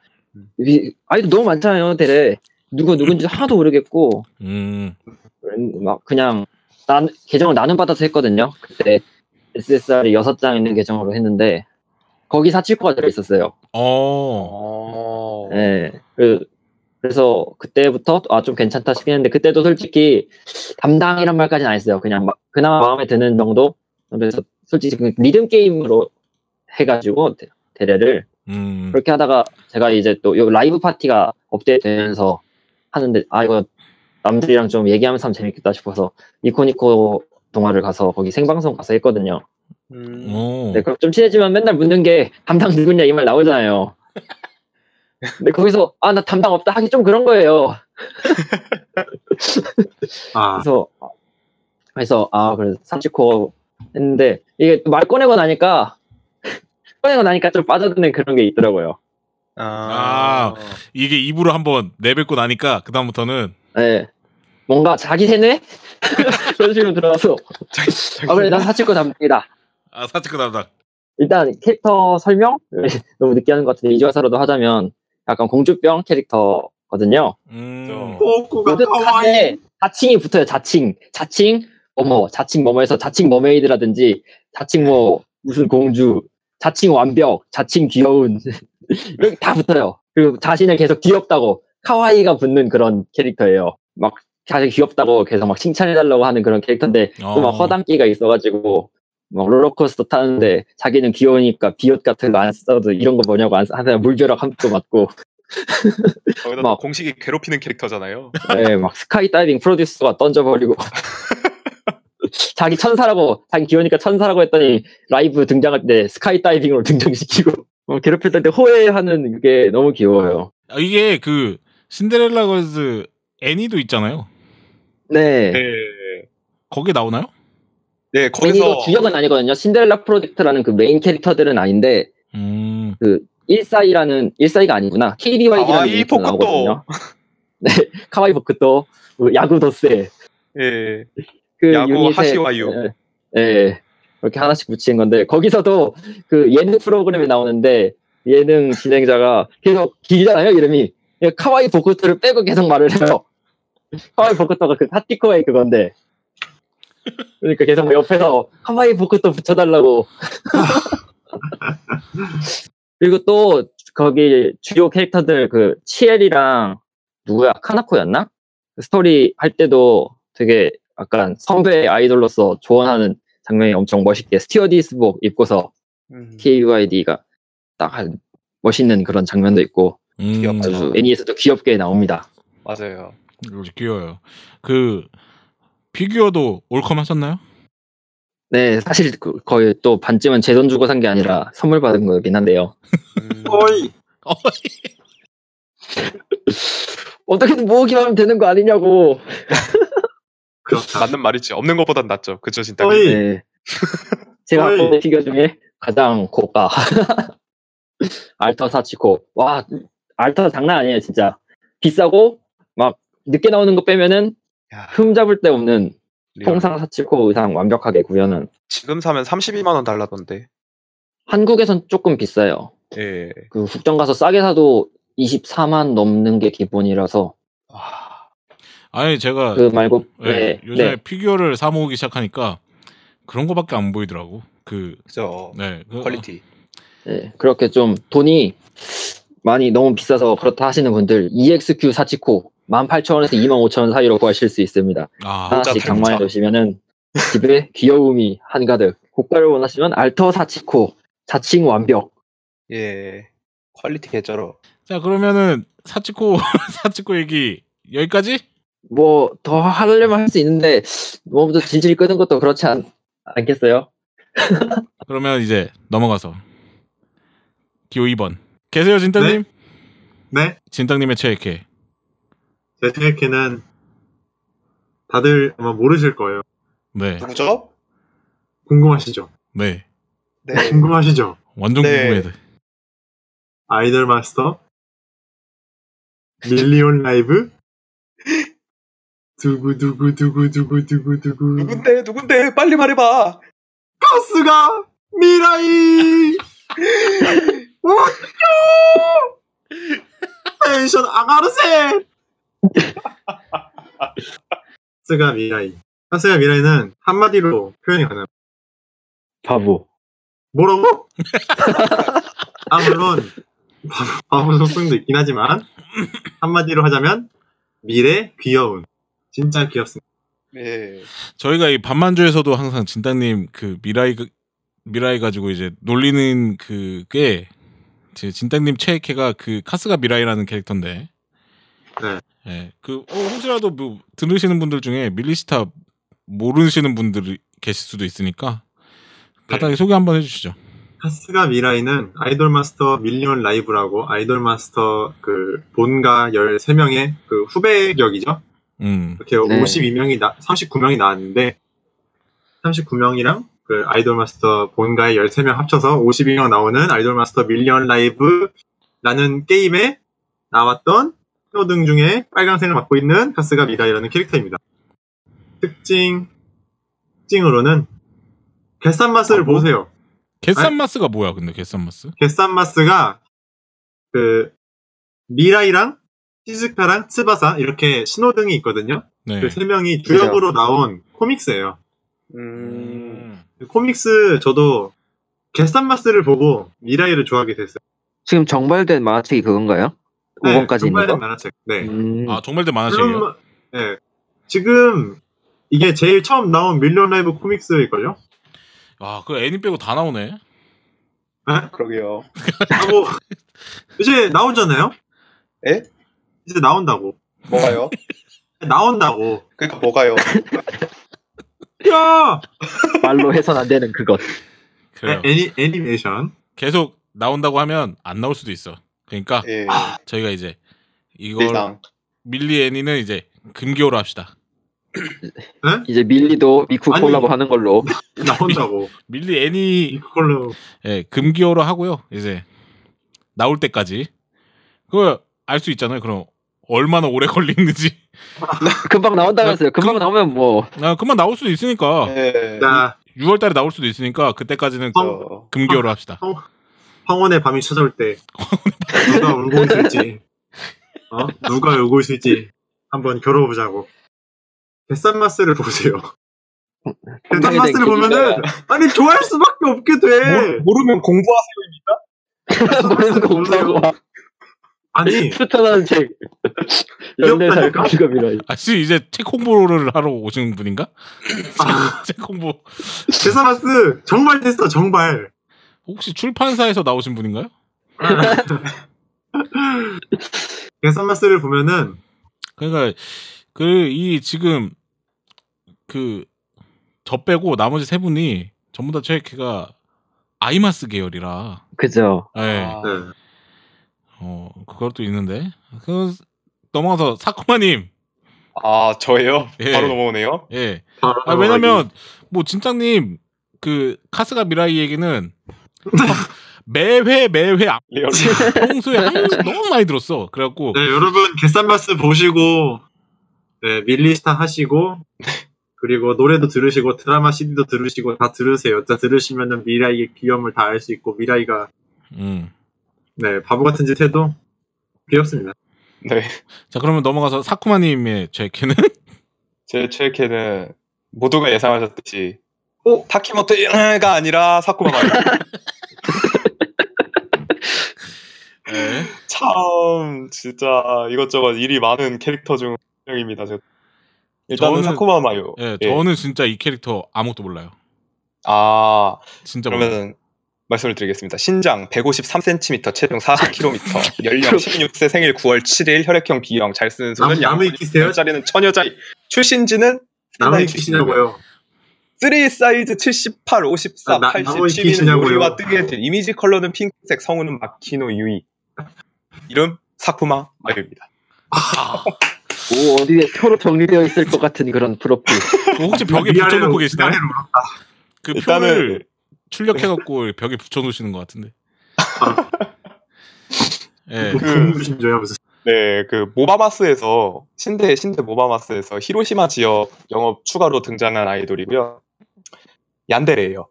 이- 아이도 너무 많잖아요 대례. 누구 누군지 하나도 모르겠고. 음, 음, 막 그냥 난 계정을 나눔 받아서 했거든요. 그때 SSR이 6장 있는 계정으로 했는데 거기 사치코가 들어있었어요. 어, 어... 예. 그, 그래서 그때부터 아 좀 괜찮다 싶긴 했는데 그때도 솔직히 담당이란 말까지는 안 했어요. 그냥 막 그나마 마음에 드는 정도. 그래서 솔직히 그 리듬 게임으로 해가지고 대- 대례를 음, 그렇게 하다가 제가 이제 또요 라이브 파티가 업데이트되면서 하는데 아 이거 남들이랑 좀 얘기하면서 하면 재밌겠다 싶어서 니코니코 동화를 가서 거기 생방송 가서 했거든요. 음... 어, 네, 그럼 좀 친해지면 맨날 묻는 게 담당 누구냐 이 말 나오잖아요. [LAUGHS] 근데 거기서 아 나 담당 없다 하기 좀 그런 거예요. 아, [LAUGHS] 그래서 그래서 아 그래 사치코 했는데 이게 말 꺼내고 나니까 [LAUGHS] 꺼내고 나니까 좀 빠져드는 그런 게 있더라고요. 아... 이게 입으로 한번 내뱉고 나니까 그 다음부터는 네. 뭔가 자기 세뇌 [LAUGHS] 그런 식으로 들어가서 아 그래 난 사치코 담당이다. 아 사치코 담당. 일단 캐릭터 설명 너무 늦게 하는 것 같은데 이주화사로도 하자면 약간 공주병 캐릭터거든요. 음, 모든 카와이. 칸에 자칭이 붙어요. 자칭, 자칭 뭐뭐, 자칭 뭐뭐에서 자칭 머메이드라든지 자칭 뭐 무슨 공주, 자칭 완벽, 자칭 귀여운 [LAUGHS] 이렇게 다 붙어요. 그리고 자신을 계속 귀엽다고 카와이가 붙는 그런 캐릭터예요. 막 자기 귀엽다고 계속 막 칭찬해달라고 하는 그런 캐릭터인데 또막 어. 허당기가 있어가지고 막 롤러코스터 타는데 자기는 귀여우니까 비옷 같은 거 안 써도 이런 거 뭐냐고 안 하다가 물벼락 한표 맞고 [LAUGHS] 거기다 막- 공식이 괴롭히는 캐릭터잖아요. 네, 막 스카이 다이빙 프로듀서가 던져버리고 [LAUGHS] 자기 천사라고 자기 귀여우니까 천사라고 했더니 라이브 등장할 때 스카이 다이빙으로 등장시키고 어, 괴롭힐 때 호해하는 게 너무 귀여워요. 아, 이게 그 신데렐라 걸즈 애니도 있잖아요. 네. 네. 거기에 나오나요? 네, 거기서 거기서 주역은 아니거든요. 신데렐라 프로젝트라는 그 메인 캐릭터들은 아닌데 음, 14이라는 14이가 아니구나. KBYD라는 카와이 캐릭터 포크또. 나오거든요. [LAUGHS] 네, 카와이 포크또, 그 야구 도세, 예. 그 야구 유닛에- 하시와유. 예, 예. 이렇게 하나씩 붙인 건데 거기서도 그 예능 프로그램에 나오는데 예능 진행자가 계속 길잖아요 이름이 예, 카와이 보쿠토를 빼고 계속 말을 해요. [LAUGHS] 카와이 보쿠토가 그 사티코의 그건데 그러니까 계속 옆에서 카와이 보쿠토 붙여달라고 [LAUGHS] 그리고 또 거기 주요 캐릭터들 그 치엘이랑 누구야 카나코였나 스토리 할 때도 되게 약간 선배 아이돌로서 조언하는 장면이 엄청 멋있게 스튜어디스복 입고서 음. KUID가 딱한 멋있는 그런 장면도 있고 음, 귀엽죠. 아주 애니에서도 귀엽게 나옵니다. 맞아요. 귀여워요. 그 피규어도 올컴 하셨나요? 네, 사실 그- 거의 또 반쯤은 제 돈 주고 산 게 아니라 선물 받은 거긴 한데요. 음, 어이 [LAUGHS] 어떻게든 모으기만 하면 되는 거 아니냐고. [LAUGHS] 그렇다. 맞는 말이지. 없는 것보단 낫죠. 그쵸, 진짜. 어이. 네. 제가 어이. 있는 피규어 중에 가장 고가 [LAUGHS] 알터 사치코. 와, 알터 장난 아니에요, 진짜. 비싸고 막 늦게 나오는 거 빼면은 야, 흠 잡을 데 없는. 통상 사치코 의상 완벽하게 구현은 지금 사면 32만 원 달라던데. 한국에선 조금 비싸요. 예. 그 국정 가서 싸게 사도 24만 넘는 게 기본이라서 와, 아니 제가 그 말고 네, 네, 요즘에 네, 피규어를 사 모으기 시작하니까 그런 거밖에 안 보이더라고. 그 그죠. 네, 그, 퀄리티. 네, 그렇게 좀 돈이 많이 너무 비싸서 그렇다 하시는 분들 EXQ 사치코 18,000원에서 25,000원 사이로 구하실 수 있습니다. 아, 하나씩 장만해 진짜. 두시면은 집에 귀여움이 한가득. 고가를 원하시면 알터 사치코 자칭 완벽. 예. 퀄리티 개쩔어. 자 그러면은 사치코 [LAUGHS] 사치코 얘기 여기까지? 뭐 더 하려면 할 수 있는데 너무 더 질질 끄는 것도 그렇지 않, 않겠어요? [LAUGHS] 그러면 이제 넘어가서 기호 2번 계세요 진땅님? 네, 진땅님의 최애캐 제 생각에는 다들 아마 모르실 거예요. 네, 누구죠? 궁금하시죠? 네 네. [LAUGHS] 궁금하시죠? 완전 네. 궁금해요. 아이돌 마스터 밀리온 라이브 두구 두구 두구 두구 두구 두구 누군데, 누군데? 빨리 말해봐. 가스가 미라이 [LAUGHS] 우쭈 テンション上がるぜ 가스가 미라이 가스가 미라이는 한마디로 표현이 가능 바보. 뭐라고? 아 물론 바보, 바보 속성도 있긴 하지만 한마디로 하자면 미라이 귀여운 진짜 귀엽습니다 예. 저희가 이 반만주에서도 항상 진땅님 그 미라이 그- 미라이 가지고 이제 놀리는 그게 제 진땅님 최애캐가 그 카스가 미라이라는 캐릭터인데 네. 예, 그 어, 혹시라도 뭐 들으시는 분들 중에 밀리스타 모르시는 분들이 계실 수도 있으니까 간단하게 소개 한번 해주시죠. 카스가 미라이는 아이돌 마스터 밀리언 라이브라고 아이돌 마스터 그 본가 13명의 그 후배 격이죠. 음, 이렇게 네. 52명이 나, 39명이 나왔는데 39명이랑 그 아이돌 마스터 본가의 13명 합쳐서 52명 나오는 아이돌 마스터 밀리언 라이브라는 게임에 나왔던 신호등 중에 빨간색을 맡고 있는 카스가 미라이라는 캐릭터입니다. 특징 특징으로는 개쌈마스를 아, 뭐? 보세요. 개쌈마스가 뭐야? 근데 개쌈마스? 개쌈마스가 그 미라이랑 시즈카랑 츠바사 이렇게 신호등이 있거든요. 네. 그 세 명이 주역으로 나온 코믹스예요. 음. 그 코믹스 저도 개쌈마스를 보고 미라이를 좋아하게 됐어요. 지금 정발된 만화책이 그건가요? 5번까지 있는 정발된 거? 만화책. 네. 음, 아 정말들 만화책이에요? 물론 네. 지금 이게 제일 처음 나온 밀리언 라이브 코믹스일걸요? 아, 그 애니 빼고 다 나오네. 그러게요. 하고 이제 나오잖아요? 에? 이제 나온다고. 뭐가요? 나온다고. 그러니까 뭐가요? 야! 말로 해선 안 되는 그것. 그래요. 애니, 애니메이션. 계속 나온다고 하면 안 나올 수도 있어. 그러니까 예. 저희가 이제 이걸 일상. 밀리 애니는 이제 금기어로 합시다. 이제 밀리도 미쿠 아니. 콜라보 하는 걸로. [LAUGHS] 나온다고. 밀리 애니 이걸로. 예, 금기어로 하고요. 이제 나올 때까지 그거 알 수 있잖아요. 그럼 얼마나 오래 걸리는지. [LAUGHS] 금방 나온다면서요. 금방 나오면 뭐 아, 그만 나올 수도 있으니까 예. 자, 6월달에 나올 수도 있으니까 그때까지는 저, 금기어로 합시다. 황혼의 밤이 찾아올 때 누가 울고 있을지 어? 누가 울고 있을지 한번 겨뤄보자고 뱃산마스를 보세요 뱃산마스를 보면은 아니 좋아할 수밖에 없게 돼 모르 면 공부하세요입니까? 모르는 거 없다고. 아니 추천하는 책. 연대살 감감이라. 아씨 이제 책 홍보를 하러 오신 분인가? 아, [LAUGHS] 책 홍보 뱃산마스 정발 됐어 정발 혹시 출판사에서 나오신 분인가요? [LAUGHS] 개선마스를 보면은 그러니까 그 이 지금 그 저 빼고 나머지 세 분이 전부 다 최애키가 아이마스 계열이라. 그죠. 예. 아, 네. 어 그것도 있는데. 그 넘어가서 사쿠마님. 아 저예요? 예. 바로 넘어오네요. 예. 바로 아, 왜냐면 뭐 진짜님 그 카스가 미라이 얘기는 매회 매회 아-. 평소에 항상 너무 많이 들었어. 그래갖고 네, 여러분 개선마스 보시고 네, 밀리스타 하시고 그리고 노래도 들으시고 드라마 CD도 들으시고 다 들으세요. 다 들으시면은 미라이의 귀여움을 다 알 수 있고 미라이가 음. 네 바보 같은 짓 해도 귀엽습니다. 네. 자 그러면 넘어가서 사쿠마님의 최애키는 제 최애캐는 모두가 예상하셨듯이 어? 타키모토가 아니라 사쿠마가요. 예. [LAUGHS] 참 진짜 이것저것 일이 많은 캐릭터 중 한 명입니다. 저. 일단은 저는- 사쿠마 마요. 예, 예. 저는 진짜 이 캐릭터 아무것도 몰라요. 아 진짜 몰라요. 그러면은 말씀을 드리겠습니다. 신장 153cm, 체중 40kg, [LAUGHS] 연령 16세, 생일 9월 7일, 혈액형 B형, 잘 쓰는 남- 수는 남의 키세요? 짜리는 처녀자이, 출신지는 남의 샌다이 키시냐고요? 3 사이즈 78, 54, 아, 나- 80, 나머지 취미는 키시냐고요? 요리와 뜨개질, 이미지 컬러는 핑크색, 성우는 마키노 유이. 이름 사쿠마 마유입니다. 오 어디에 표로 정리되어 있을 것 같은 그런 프로필. 뭐 [LAUGHS] 혹시 벽에 붙여놓고 계시나요? 그 표를 출력해갖고 [LAUGHS] 벽에 붙여놓으시는 것 같은데. 예. 뭐 분무신조야 무슨 네, 그 모바마스에서 신대 신대 모바마스에서 히로시마 지역 영업 추가로 등장한 아이돌이고요. 얀데레예요.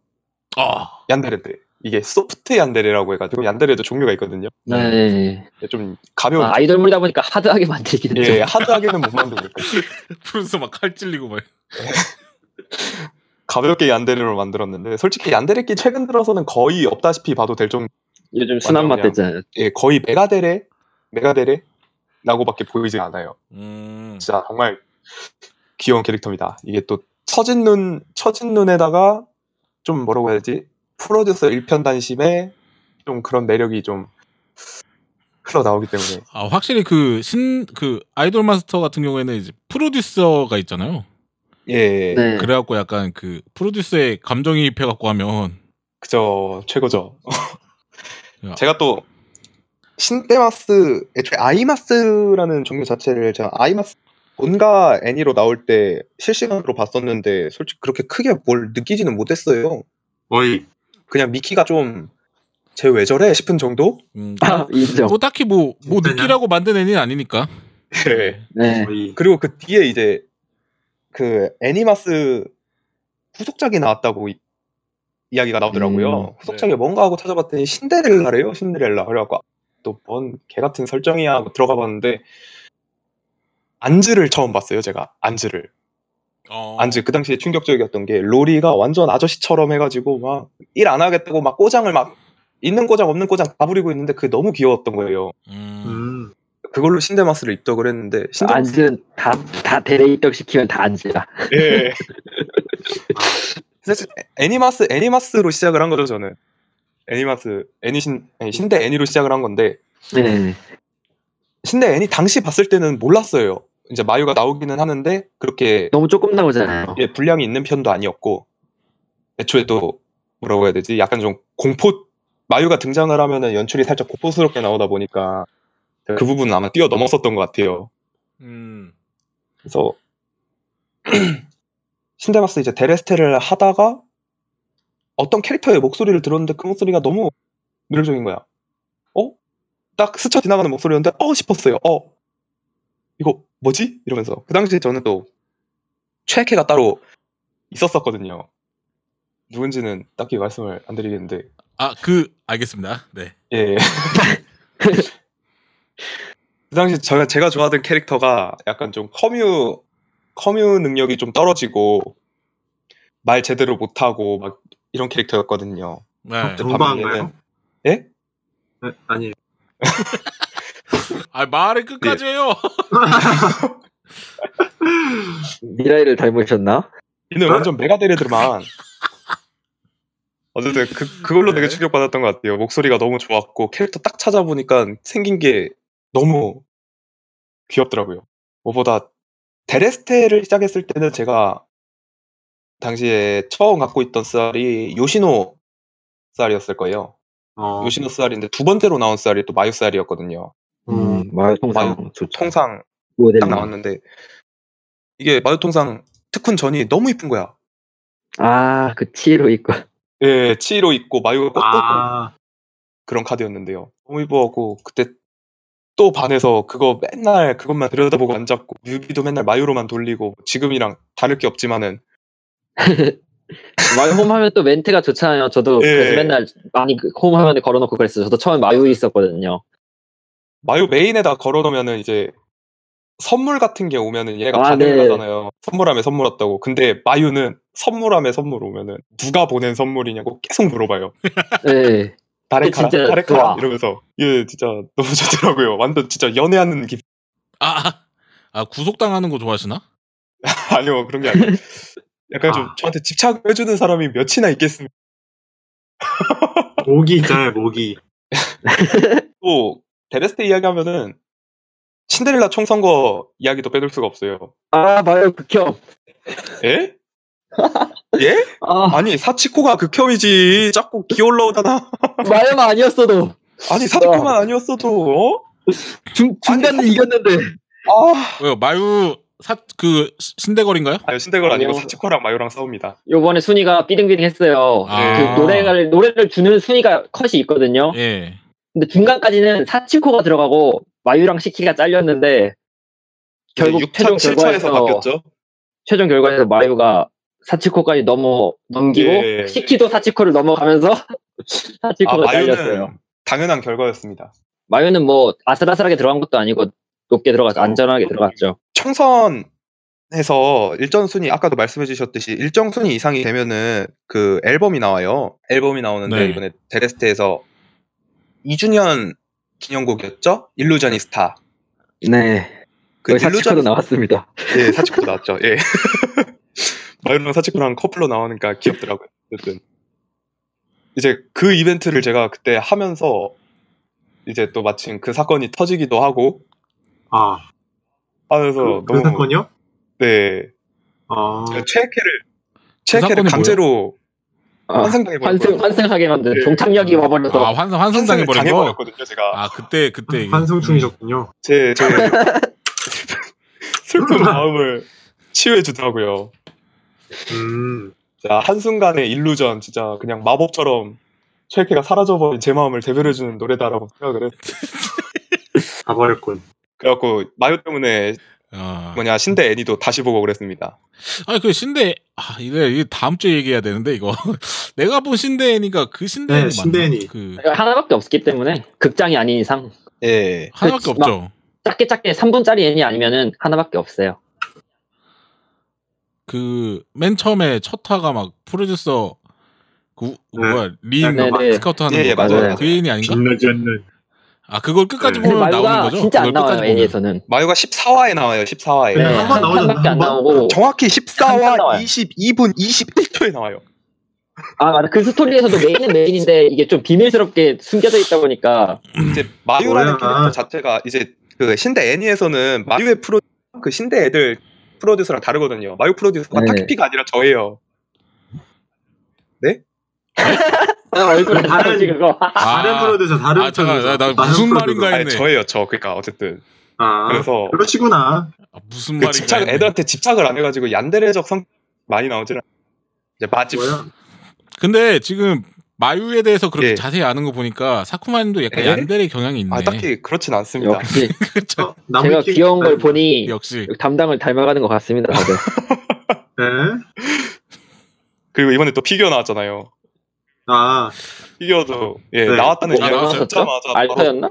아, 얀데레인데 이게 소프트 얀데레라고 해가지고 얀데레도 종류가 있거든요. 네. 좀 가벼운 아, 아이돌물이다 보니까 하드하게 만들긴 했죠. 예, 하드하게는 못 만들고 있고 [LAUGHS] 풀에서 막 칼 찔리고 막. 가볍게 얀데레로 만들었는데 솔직히 얀데레끼 최근 들어서는 거의 없다시피 봐도 될 정도 요즘 순한 맛 됐잖아요. 예, 거의 메가데레 메가데레라고밖에 보이지 않아요. 음. 진짜 정말 귀여운 캐릭터입니다. 이게 또 처진 눈 처진 눈에다가 좀 뭐라고 해야 되지 프로듀서 일편단심에 좀 그런 매력이 좀 흘러 나오기 때문에 아, 확실히 그 신, 그 아이돌 마스터 같은 경우에는 이제 프로듀서가 있잖아요. 예 네. 그래갖고 약간 그 프로듀서의 감정이입해갖고 하면 그저 최고죠. 야. [LAUGHS] 제가 또 신데마스 애초에 아이마스라는 종류 자체를 제가 아이마스 뭔가 애니로 나올 때 실시간으로 봤었는데 솔직히 그렇게 크게 뭘 느끼지는 못했어요. 거의 그냥 미키가 좀 쟤 왜 저래 싶은 정도? 음, 아, 인정. 뭐 딱히 뭐, 뭐 느끼라고 만든 애는 아니니까. 네. 네. 거의 그리고 그 뒤에 이제 그 애니마스 후속작이 나왔다고 이, 야기가 나오더라고요. 음, 후속작이 뭔가 하고 찾아봤더니 신데렐라래요. 신데렐라. 그래갖고 또 뭔 개 같은 설정이야 하고 들어가 봤는데 안즈를 처음 봤어요. 제가 안즈를. 어. 안즈 그 당시에 충격적이었던 게 로리가 완전 아저씨처럼 해가지고 막 일 안 하겠다고 막 꼬장을 막 있는 꼬장 없는 꼬장 다 부리고 있는데 그게 너무 귀여웠던 거예요. 음. 음, 그걸로 신데마스를 입덕을 했는데 신데마스 안즈는 다, 다 대대 입덕 시키면 다 안즈야. 예. 사실 애니마스 애니마스로 시작을 한 거죠 저는. 애니마스 애니신 아니, 신대 애니로 시작을 한 건데 네. 신대 애니 당시 봤을 때는 몰랐어요. 이제 마유가 나오기는 하는데 그렇게 너무 조금 나오잖아요. 예, 분량이 있는 편도 아니었고 애초에 또 뭐라고 해야 되지? 약간 좀 공포 마유가 등장을 하면은 연출이 살짝 공포스럽게 나오다 보니까 그 부분은 아마 뛰어넘었었던 것 같아요. 음. 그래서 [CLEARS THROAT] 신데마스 이제 데레스테를 하다가 어떤 캐릭터의 목소리를 들었는데 그 목소리가 너무 매력적인 거야. 어? 딱 스쳐 지나가는 목소리였는데 어 싶었어요. 어 이거 뭐지? 이러면서 그 당시에 저는 또 최애캐가 따로 있었었거든요. 누군지는 딱히 말씀을 안 드리겠는데 아, 그, 알겠습니다. 네. 예. [LAUGHS] 그 당시 제가 제가 좋아하던 캐릭터가 약간 좀 커뮤 커뮤 능력이 좀 떨어지고 말 제대로 못하고 막 이런 캐릭터였거든요. 네. 동방인가요? 예? 네, 아니 [LAUGHS] 아, 말을 끝까지 해요. 미라이를 닮으셨나? 얘는 완전 메가데레들만 어쨌든 그 그걸로 되게 네. 충격받았던 것 같아요. 목소리가 너무 좋았고 캐릭터 딱 찾아보니까 생긴 게 너무 귀엽더라고요. 뭐보다 데레스테를 시작했을 때는 제가 당시에 처음 갖고 있던 쌀이 요시노 쌀이었을 거예요. 어. 요시노 쌀인데 두 번째로 나온 쌀이 또 마유 쌀이었거든요. 음. 마요 통상 마요 좋죠. 통상 딱 나왔는데 이게 마유 통상 특훈 전이 너무 이쁜 거야. 아 그 치로 있고 예, 치로 있고 마유가 꺾고 아, 그런 카드였는데요. 너무 이뻐갖고 그때 또 반해서 그거 맨날 그것만 들여다보고 앉았고 뮤비도 맨날 마유로만 돌리고 지금이랑 다를 게 없지만은 [LAUGHS] 마요 홈 하면 또 멘트가 좋잖아요. 저도 예. 그래서 맨날 많이 그홈 화면에 걸어놓고 그랬어요. 저도 처음에 마유 있었거든요. 마유 메인에다 걸어놓으면은 이제 선물 같은 게 오면은 얘가 아, 반응을 네. 하잖아요. 선물함에 선물 왔다고. 근데 마유는 선물함에 선물 오면은 누가 보낸 선물이냐고 계속 물어봐요. [LAUGHS] 네. 다레카라, 진짜 다레카라 좋아. 이러면서 예 진짜 너무 좋더라고요. 완전 진짜 연애하는 기분. 아, 아 구속당하는 거 좋아하시나? [LAUGHS] 아니요 그런 게 아니에요. 약간 좀 아. 저한테 집착해주는 사람이 몇이나 있겠습니까? 모기 있잖아요, 모기. [LAUGHS] 또 데레스테 이야기하면은 신데렐라 총선거 이야기도 빼둘 수가 없어요. 아 마요 극혐. 예? 예? [LAUGHS] 아 아니 사치코가 극혐이지. 자꾸 기어올라오잖아. 마요만 [LAUGHS] 아니었어도 아니 사치코만 아니었어도 어? 중 중간은 이겼는데. 아, 왜요? 마유 사 그 신대걸인가요? 아니 신데걸 아니고 아니요. 사치코랑 마요랑 싸웁니다. 요번에 순위가 삐등삐등 했어요. 아. 그 노래를 노래를 주는 순위가 컷이 있거든요. 예. 근데 중간까지는 사치코가 들어가고 마유랑 시키가 잘렸는데 결국 6차, 최종 7차에서 결과에서 바뀌었죠. 최종 결과에서 마유가 사치코까지 넘어 넘기고 예. 시키도 사치코를 넘어가면서 [LAUGHS] 아, 사치코가 잘렸어요. 마요는 당연한 결과였습니다. 마유는 뭐 아슬아슬하게 들어간 것도 아니고 높게 들어갔죠. 안전하게 들어갔죠. 총선에서 일정 순위 아까도 말씀해 주셨듯이 일정 순위 이상이 되면은 그 앨범이 나와요. 앨범이 나오는데 네. 이번에 데레스테에서 2주년 기념곡이었죠? 일루전이스타. 네. 그 사치코도 일루전이스타- 나왔습니다. 예, 사치코도 나왔죠. 예. [LAUGHS] 마유랑 사치코랑 커플로 나오니까 귀엽더라고요. 어쨌든 이제 그 이벤트를 제가 그때 하면서 이제 또 마침 그 사건이 터지기도 하고 아, 하면서 그, 그 너무 사건이요? 네 아, 제가 최애캐를 그 최애캐를 사건이 강제로 아, 환승당해 버린 환승 환승하게 만든 네. 종착역이 와버려서 아 환승 환승 당해 버린 거. 당해버렸거든요 제가 아 그때 그때 환승 중이셨군요. 제, 제 [LAUGHS] 슬픈 마음을 치유해 주더라고요 음, 자 한순간의 일루전 진짜 그냥 마법처럼 최애캐가 사라져버린 제 마음을 대변해 주는 노래다라고 생각을 했어요 [LAUGHS] 가버렸군. 그래갖고 마요 때문에 아. 뭐냐 신대 애니도 다시 보고 그랬습니다 아니 그 신대 아 이게 이게 다음 주에 얘기해야 되는데 이거 [LAUGHS] 내가 본 신대 애니가 그 신대 네, 애니 신대 맞나? 애니. 그 하나밖에 없기 때문에 극장이 아닌 이상 예 하나밖에 그, 막- 없죠. 작게 작게 3분짜리 애니 아니면은 하나밖에 없어요. 그 맨 처음에 첫 화가 막 프로듀서 그 우- 뭐야 리인 네, 네. 스카우트 하는 예, 예, 거 맞아요. 그 애니 아닌가? 빛나지 않는. 아 그걸 끝까지 네. 보면 나오는 마유가 거죠? 진짜 안 나와요. 애니에서는. 마요가 14화에 나와요 14화에 네, 네, 한번 한, 나오잖아, 한밖에 안한 번. 나오고. 정확히 잠깐 14화 나와요. 22분 21초에 나와요 아 맞아 그 스토리에서도 메인은 메인인데 이게 좀 비밀스럽게 숨겨져 있다 보니까 이제 마유라는 뭐야. 캐릭터 자체가 이제 그 신대 애니에서는 마유의 프로 그 신대 애들 프로듀서랑 다르거든요. 마유 프로듀서가 네. 타키피가 아니라 저예요. 아, [LAUGHS] 얼굴에 다른- 다르지 그거. [LAUGHS] 다른 프로듀서, 다른 아, 잠깐. 나- 나 무슨. 말인가 아니 했네. 저예요. 저 그러니까 어쨌든 아, 그래서 그러시구나. 아, 무슨 그 말인가? 집착 했네. 애들한테 집착을 안 해가지고 얀데레적 성 많이 나오질 않. 이제 뭐야? 근데 지금 마유에 대해서 그렇게 예. 자세히 아는 거 보니까 사쿠마님도 약간 예? 얀데레 경향이 있네. 아 딱히 그렇진 않습니다. 역시 [LAUGHS] 그쵸. 어, 제가 귀여운 걸. 보니 역시 담당을 닮아가는 것 같습니다 다들. [LAUGHS] 네. 그리고 이번에 또 피규어 나왔잖아요. 아, 피규어도 예 네. 나왔다는 아, 얘기가 나왔었죠? 듣자마자 알파였나?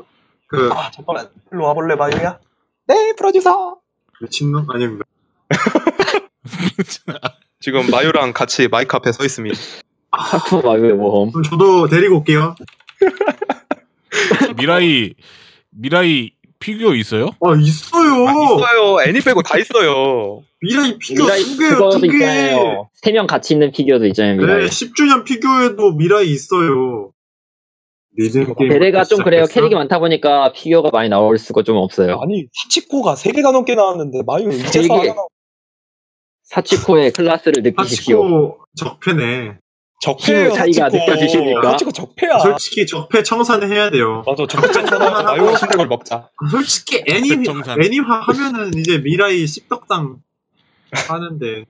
그, 아 잠깐만 일로 와볼래 마유야? 네 프로듀서. 미친놈? 아닙니다. [LAUGHS] 지금 마유랑 같이 마이크 앞에 서 있습니다. 사쿠 마유의 모험. 그럼 저도 데리고 올게요. [LAUGHS] 미라이 미라이 피규어 있어요? 아 있어요. 아, 있어요. 애니 빼고 다 있어요. 미라이 피규어 미라이 두 개요, 두 개. 세 명 같이 있는 피규어도 있잖아요. 미라이. 네, 10주년 피규어에도 미라이 있어요. 리듬 게임. 데레가 좀 그래요. 캐릭이 많다 보니까 피규어가 많이 나올 수가 좀 없어요. 아니 사치코가 세 개가 넘게 나왔는데 마유. 하나 나와. 사치코의 클라스를 느끼십시오. 사치코 적폐네. 힘 차이가. 느껴지십니까? 사치코 적폐야. 솔직히 적폐 청산을 해야 돼요. 맞아 적폐 청산하고 마유 신데걸 먹자. 솔직히 애니. 애니화 하면은 이제 미라이 씹덕당 하는데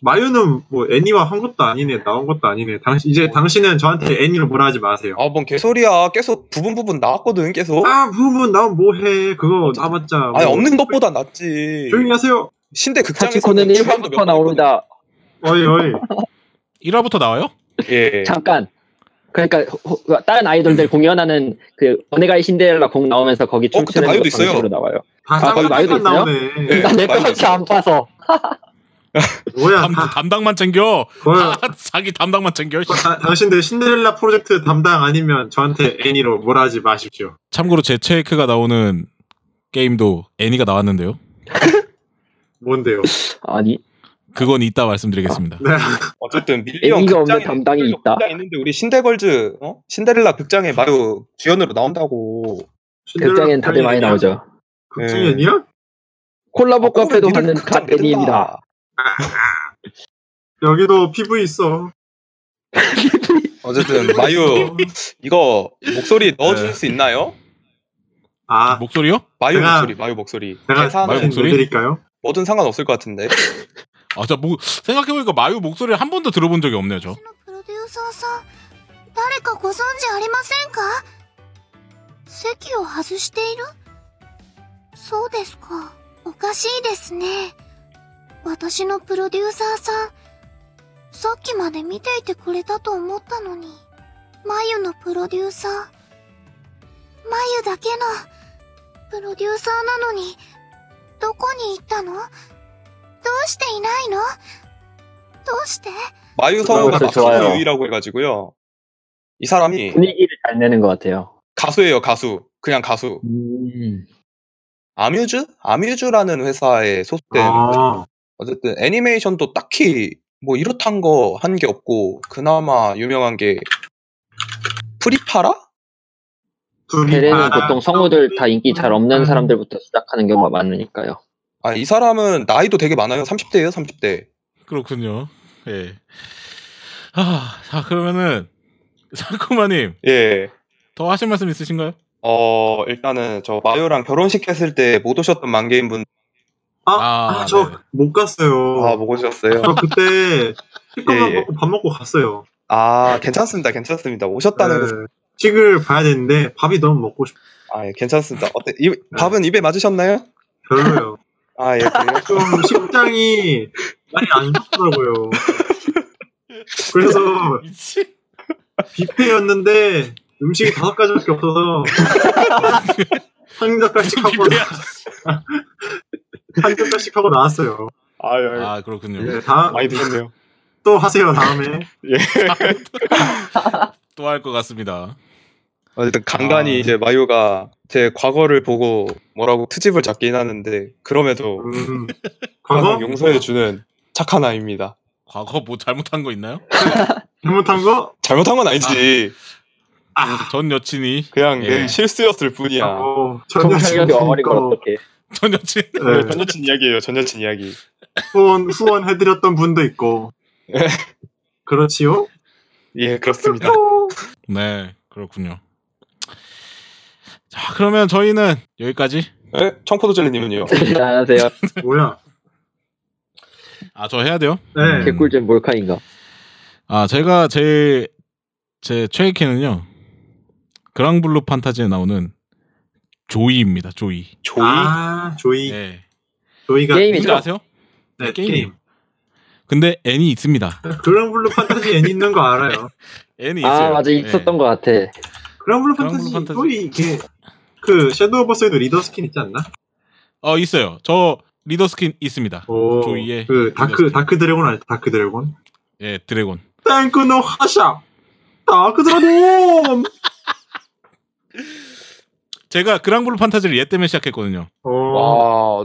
마유는 뭐 애니화 한 것도 아니네 나온 것도 아니네 당신 이제 당신은 저한테 애니를 뭐라 하지 마세요 아 뭔 개소리야. 계속 부분 부분 나왔거든 계속. 아 부분 나온 뭐해 그거 나봤자 아니 뭐. 없는 것보다 낫지. 조용히 하세요 신대 극장에서 사치코는 1화부터 나옵니다. 어이 어이 1화부터 나와요? 예. 잠깐. 그러니까 호- 호- 다른 아이돌들 공연하는 그 어네가이 신데렐라 곡 나오면서 거기 어, 춤추는 마유도 거 있어요. 방식으로 나와요. 다 아, 거기 쌍쌍쌍 있어요? 나오네 네. 나내 마유도 거밖에 안 봐서. [LAUGHS] 뭐야 담, 다, 담당만 챙겨. 뭐야 아, 자기 담당만 챙겨. 씨. 다- 당신들 신데렐라 프로젝트 담당 아니면 저한테 애니로 뭐라 하지 마십시오 참고로 제 체크가 나오는 게임도 애니가 나왔는데요. 뭔데요 아니 그건 이따 말씀드리겠습니다. 네. 어쨌든 밀리언 애니가 없는 담당이 있다. 극장 있는데 우리 신데걸즈 어? 신데렐라 극장에 마유 주연으로 나온다고. 극장엔 다들 많이 나오죠. 극장이 네. 아니야? 콜라보 카페도 니들 하는 극장 god 애니입니다. [LAUGHS] 여기도 PV 있어 [LAUGHS] 어쨌든 마유 이거 목소리 넣어줄 네. 수 있나요? 아 목소리요? 마유 제가- 목소리, 마유 목소리. 제가 대사는 마유 목소리? 내드릴까요? 뭐든 상관없을 것 같은데. 아, 자, 뭐, 생각해보니까 마유 목소리 한 번도 들어본 적이 없네요, 저. 私のプロデューサーさん誰かご存知ありませんか席を外しているそうですかおかしいですね私のプロデューサーさんさっきまで見ていてくれたと思ったのに眉のプロデューサー眉だけのプロデューサーなのにどこに行ったのどう していないのどうして 마유 성우가 그거 좋아요. 마키노 유이라고 해가지고요. 이 사람이 분위기를 잘 내는 것 같아요. 가수예요, 가수. 그냥 가수. 음. 아뮤즈? 아뮤즈라는 회사에 소속된 아 어쨌든 애니메이션도 딱히 뭐 이렇단 거 한 게 없고 그나마 유명한 게 프리파라? 둘이 베레는 다- 보통 성우들 다 인기 잘 없는 사람들부터 시작하는 경우가 많으니까요. 아, 이 사람은 나이도 되게 많아요. 30대예요, 30대. 그렇군요. 예. 아, 자, 그러면은, 사쿠마님, 예. 더 하실 말씀 있으신가요? 어, 일단은 저 마요랑 결혼식 했을 때 못 오셨던 만개인 분, 아, 아, 아, 저 네. 못 갔어요. 아, 못 오셨어요? 저 그때 치킨만 [LAUGHS] 예, 예. 먹고 밥 먹고 갔어요. 아, 괜찮습니다, 괜찮습니다. 오셨다는 거. 네, 식을 봐야 되는데 밥이 너무 먹고 싶. 아, 예, 괜찮습니다. 어때? 이, 밥은 입에 맞으셨나요? 별로요. 아, 예, 그래요? [LAUGHS] 좀 식장이 많이 안 좋더라고요. 그래서. 뷔페였는데 음식이 다섯 가지밖에 없어서 한 젓갈씩 하고 한 젓갈씩 [LAUGHS] 하고 나왔어요. 아, 예, 아, 그렇군요. 네, 다음 많이 드셨네요. 또 하세요 다음에. 또할 것 같습니다. 어쨌든 간간히 아. 이제 마요가 제 과거를 보고 뭐라고 트집을 잡긴 하는데 그럼에도 음, [LAUGHS] 과거 용서해 주는 착한 아이입니다. 과거 뭐 잘못한 거 있나요? [LAUGHS] 잘못한 거? 잘못한 건 아니지. 아, 전 여친이, 그냥 예. 내 실수였을 뿐이야. 어, 정상력이 어머니 걸 전여친이니까 어떻게? 전 여친. 네, 전 여친 이야기예요. 전 여친 이야기. 후원 후원해드렸던 분도 있고. 예. [LAUGHS] 그렇지요? 예, 그렇습니다. 네, 그렇군요. 자, 그러면 저희는 여기까지. 예? 청포도 젤리님은요? [LAUGHS] 안녕하세요. [LAUGHS] 뭐야? 아, 저 해야 돼요? 네. 음. 개꿀잼 몰카인가? 아, 제가 제, 제 최애 캐는요. 그랑블루 판타지에 나오는 조이입니다, 조이. 조이? 아 조이 네. 조이가 게임이죠? 아세요? 네, 게임. 게임. 근데 N이 있습니다. 그랑블루 판타지 애 있는 거 알아요. [LAUGHS] N이 있어요. 아 맞아 네. 있었던 것 같아. 그랑블루 판타지 판타지. 조이 이게 그 섀도우버스에도 리더 스킨 있지 않나? 어, 있어요. 저 리더 스킨 있습니다. 오, 조이의 그 dark 스킨. dark dragon 알죠? dark dragon. 예, dragon. 天空の覇者. dark dragon. [LAUGHS] 제가 그랑블루 판타지를 얘 때문에 시작했거든요. 어, 와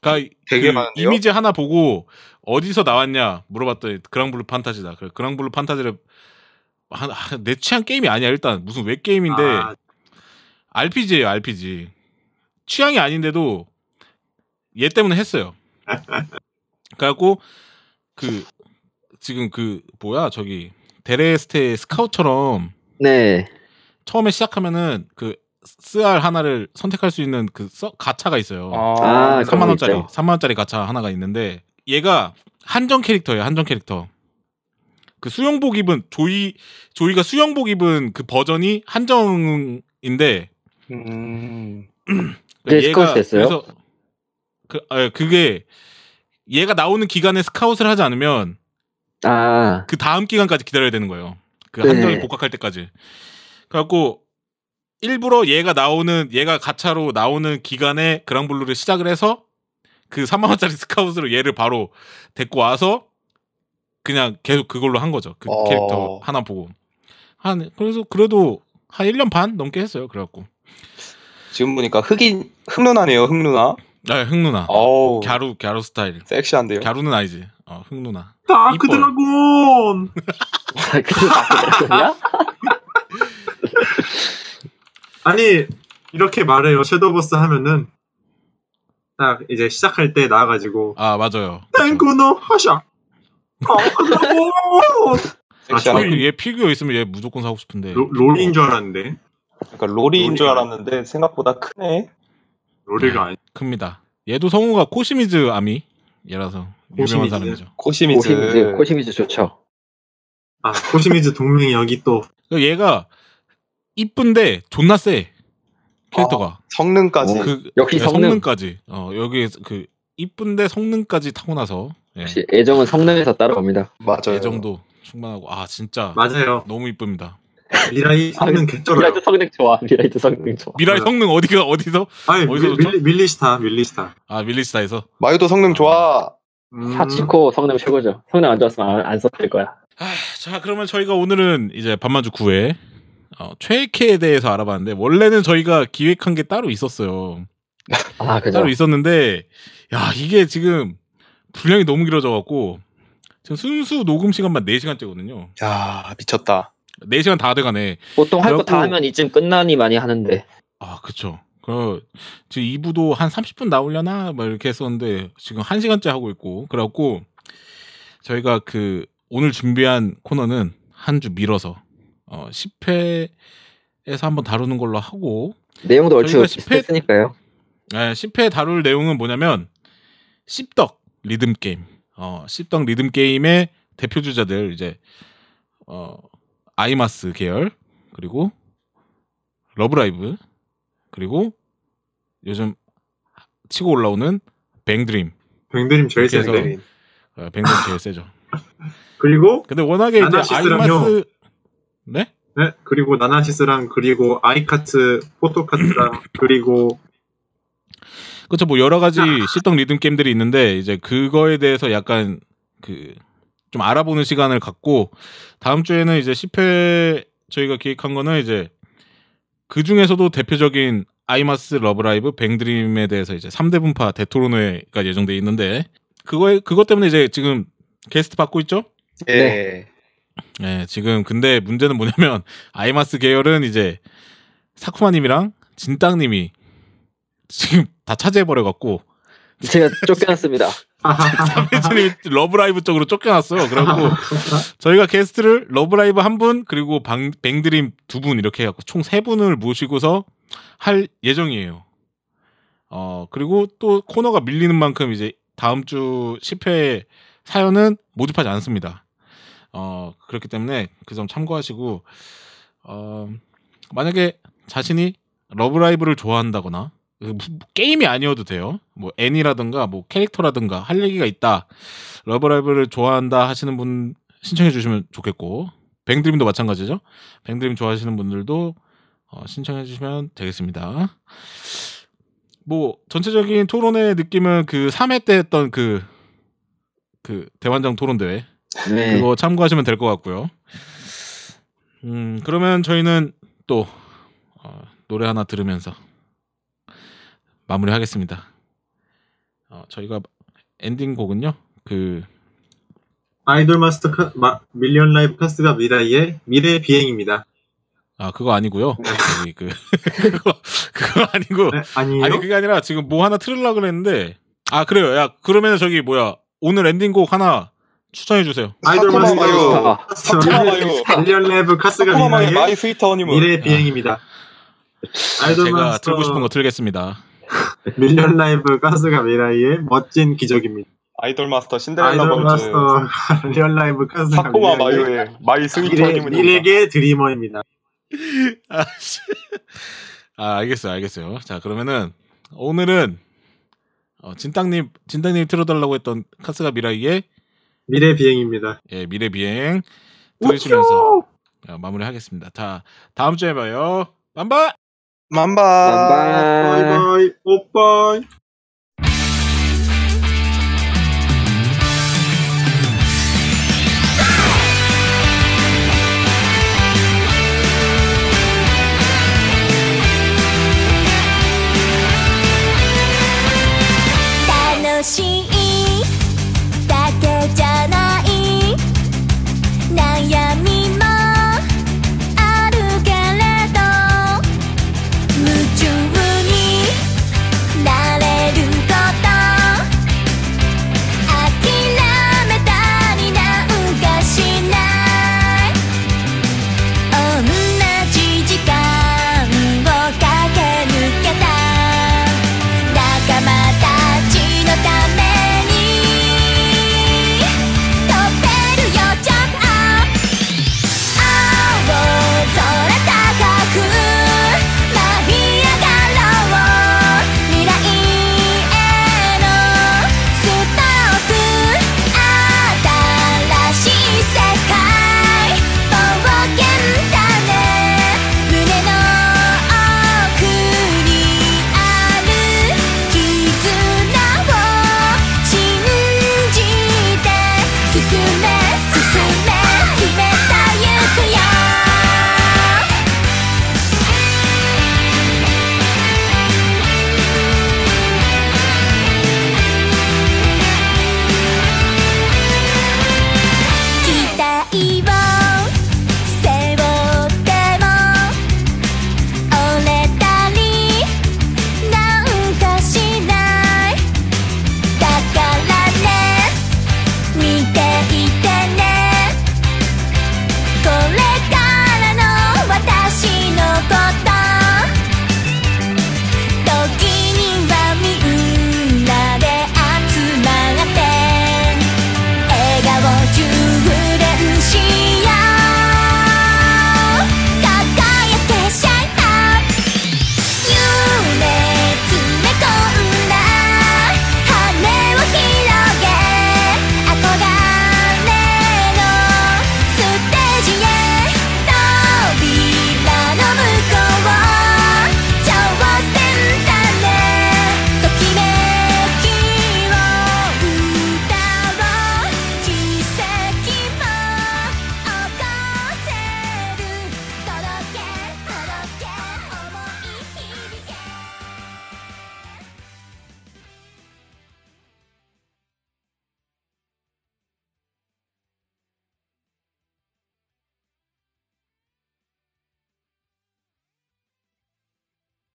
그러니까 되게 그 많은데요? 이미지 하나 보고 어디서 나왔냐 물어봤더니 그랑블루 판타지다. 그래 그랑블루 판타지를 한, 한- 내 취향 게임이 아니야 일단 무슨 웹 게임인데 아, RPG예요 RPG. 취향이 아닌데도 얘 때문에 했어요. [LAUGHS] 그래갖고 그 지금 그 뭐야 저기 데레스테 스카우처럼 네. 처음에 시작하면은 그 SR 하나를 선택할 수 있는 그 써- 가차가 있어요. 아, 그런 3만 거 원짜리, 있죠. 3만 원짜리 가차 하나가 있는데 얘가 한정 캐릭터예요. 한정 캐릭터. 그 수영복 입은 조이 조이가 수영복 입은 그 버전이 한정인데 음. 네, 스카우트 됐어요? 그래서 그 아, 그게 얘가 나오는 기간에 스카웃을 하지 않으면 아, 그 다음 기간까지 기다려야 되는 거예요. 그 네. 한정이 복학할 때까지. 그래갖고 일부러 얘가 나오는 얘가 가차로 나오는 기간에 그랑블루를 시작을 해서 그 3만 원짜리 [LAUGHS] 스카웃으로 얘를 바로 데리고 와서 그냥 계속 그걸로 한 거죠. 그 어. 캐릭터 하나 보고 한 그래서 그래도 한 1년 반 넘게 했어요. 그래갖고 지금 보니까 흑인 흑누나네요 흑누나. 아, 흑누나 어우 갸루 갸루 스타일. 섹시한데요. 갸루는 아니지. 어, 흥누나. 다크. 드라곤. 아니 이렇게 말해요. 섀도우버스 하면은 딱 이제 시작할 때 나와가지고 아 맞아요. 天空の覇者. ドラゴン. 아, 섹시한. 저희- 얘 피규어 있으면 얘 무조건 사고 싶은데. 로- 로린 줄 알았는데 그러니까 로리인 줄 알았는데 생각보다 크네. 로리가 아니. 큽니다. 얘도 성우가 코시미즈 아미 얘라서 유명한 코시미즈. 사람이죠. 코시미즈. 코시미즈, 코시미즈 좋죠. 아 코시미즈 동맹이 여기 또 그러니까 얘가 이쁜데 존나 세 캐릭터가. 성능까지. 그 역시 네, 성능. 성능까지. 어 여기 그 이쁜데 성능까지 타고 나서 예, 역시 애정은 성능에서 따라옵니다. 맞아요. 이 정도 충분하고 아 진짜 맞아요. 너무 이쁩니다. 미라이 성능 개쩔어요. 미라이트 성능 좋아. 미라이트 성능 좋아. 맞아. 성능 어디가 어디서? 아니 어디서? 밀리, 밀리스타 밀리스타. 아 밀리스타에서. 마유도 성능 좋아. 음, 사치코 성능 최고죠. 성능 안 좋았으면 안, 안 썼을 거야. 아, 자 그러면 저희가 오늘은 이제 반만주 9회 어, 최애캐에 대해서 알아봤는데 원래는 저희가 기획한 게 따로 있었어요. 아, 그죠. 따로 있었는데 야 이게 지금 분량이 너무 길어져 갖고 지금 순수 녹음 시간만 4시간째거든요. 야 미쳤다. 4시간 다 돼가네. 보통 할 거 다 하면 이쯤 끝나니 많이 하는데. 아 그쵸. 그 지금 2부도 한 30분 나오려나 막 이렇게 했었는데 지금 1시간째 하고 있고 그래갖고 저희가 그 오늘 준비한 코너는 한 주 밀어서 어 10회에서 한번 다루는 걸로 하고 내용도 얼추 저희가 10회 비슷했으니까요. 예, 10회 다룰 내용은 뭐냐면 씹덕 리듬 게임. 어, 씹덕 리듬 게임의 대표 주자들 이제 어, 아이마스 계열 그리고 러브라이브 그리고 요즘 치고 올라오는 뱅드림. 뱅드림 제일 센데. 어, 뱅드림 제일 세죠. [LAUGHS] 그리고 근데 워낙에 이제. 아이마스 네? 네 그리고 나나시스랑 그리고 아이카츠 포토카트랑 [CLEARS THROAT] 그리고 그렇죠. 뭐 여러 가지 씹덕 리듬 게임들이 있는데 이제 그거에 대해서 약간 그 좀 알아보는 시간을 갖고 다음 주에는 이제 10회 저희가 기획한 거는 이제 그 중에서도 대표적인 아이마스 러브라이브 뱅드림에 대해서 이제 3대 분파 대토론회가 예정돼 있는데 그거에 그것 때문에 이제 지금 게스트 받고 있죠? 예. 네, 지금 근데 문제는 뭐냐면 [LAUGHS] 아이마스 계열은 이제 사쿠마님이랑 진땅님이 지금 다 차지해버려 갖고 제가 쫓겨났습니다. [LAUGHS] 삼해진이 러브라이브 쪽으로 쫓겨났어요. 그래갖고 저희가 게스트를 러브라이브 한 분 그리고 방, 뱅드림 두 분 이렇게 해갖고 총 세 분을 모시고서 할 예정이에요. 어 그리고 또 코너가 밀리는 만큼 이제 다음 주 10회 사연은 모집하지 않습니다. 어 그렇기 때문에 그 점 참고하시고 어 만약에 자신이 러브라이브를 좋아한다거나 게임이 아니어도 돼요. 뭐 애니라든가 뭐 캐릭터라든가 할 얘기가 있다. 러브라이브를 좋아한다 하시는 분 신청해 주시면 좋겠고 뱅드림도 마찬가지죠. 뱅드림 좋아하시는 분들도 어, 신청해 주시면 되겠습니다. 뭐 전체적인 토론의 느낌은 그 3회 때 했던 그, 그 대환장 토론 대회 네. 그거 참고하시면 될 것 같고요. 음 그러면 저희는 또 어, 노래 하나 들으면서 마무리하겠습니다. 어, 저희가 엔딩 곡은요. 그 아이돌 마스터 카, 마, 밀리언 라이브 카스가 미라이의 미래 비행입니다. 아 그거 아니고요. 저기 그 [LAUGHS] 그거 그거 아니고 네, 아니에요? 아니 그게 아니라 지금 뭐 하나 틀으려 그랬는데 아 그래요. 야 그러면 저기 뭐야 오늘 엔딩곡 하나 추천해 주세요. 아이돌 마스터 마요. 카스 사쿠마 마요. 밀리언 라이브 카스가 미라이의 마이 스위터. 미래 비행입니다. 아이돌 제가 마스터 틀고 싶은 거 틀겠습니다. [LAUGHS] 밀리언 라이브 가스가 미라이의 멋진 기적입니다. 아이돌 마스터 신데렐라 아이돌 벌즈. 마스터 [LAUGHS] 밀리언 라이브 가스가 사쿠마 마요의 마이 허니문입니다. 미래계 드리머입니다. [LAUGHS] 아, 씨. 아 알겠어요, 알겠어요. 자 그러면은 오늘은 어, 진땅님 진땅님이 틀어달라고 했던 카스가 미라이의 미래 비행입니다. 예, 미래 비행 들으시면서 어, 마무리하겠습니다. 자 다음 주에 봐요. 만바. 晚拜，拜拜，拜拜。しい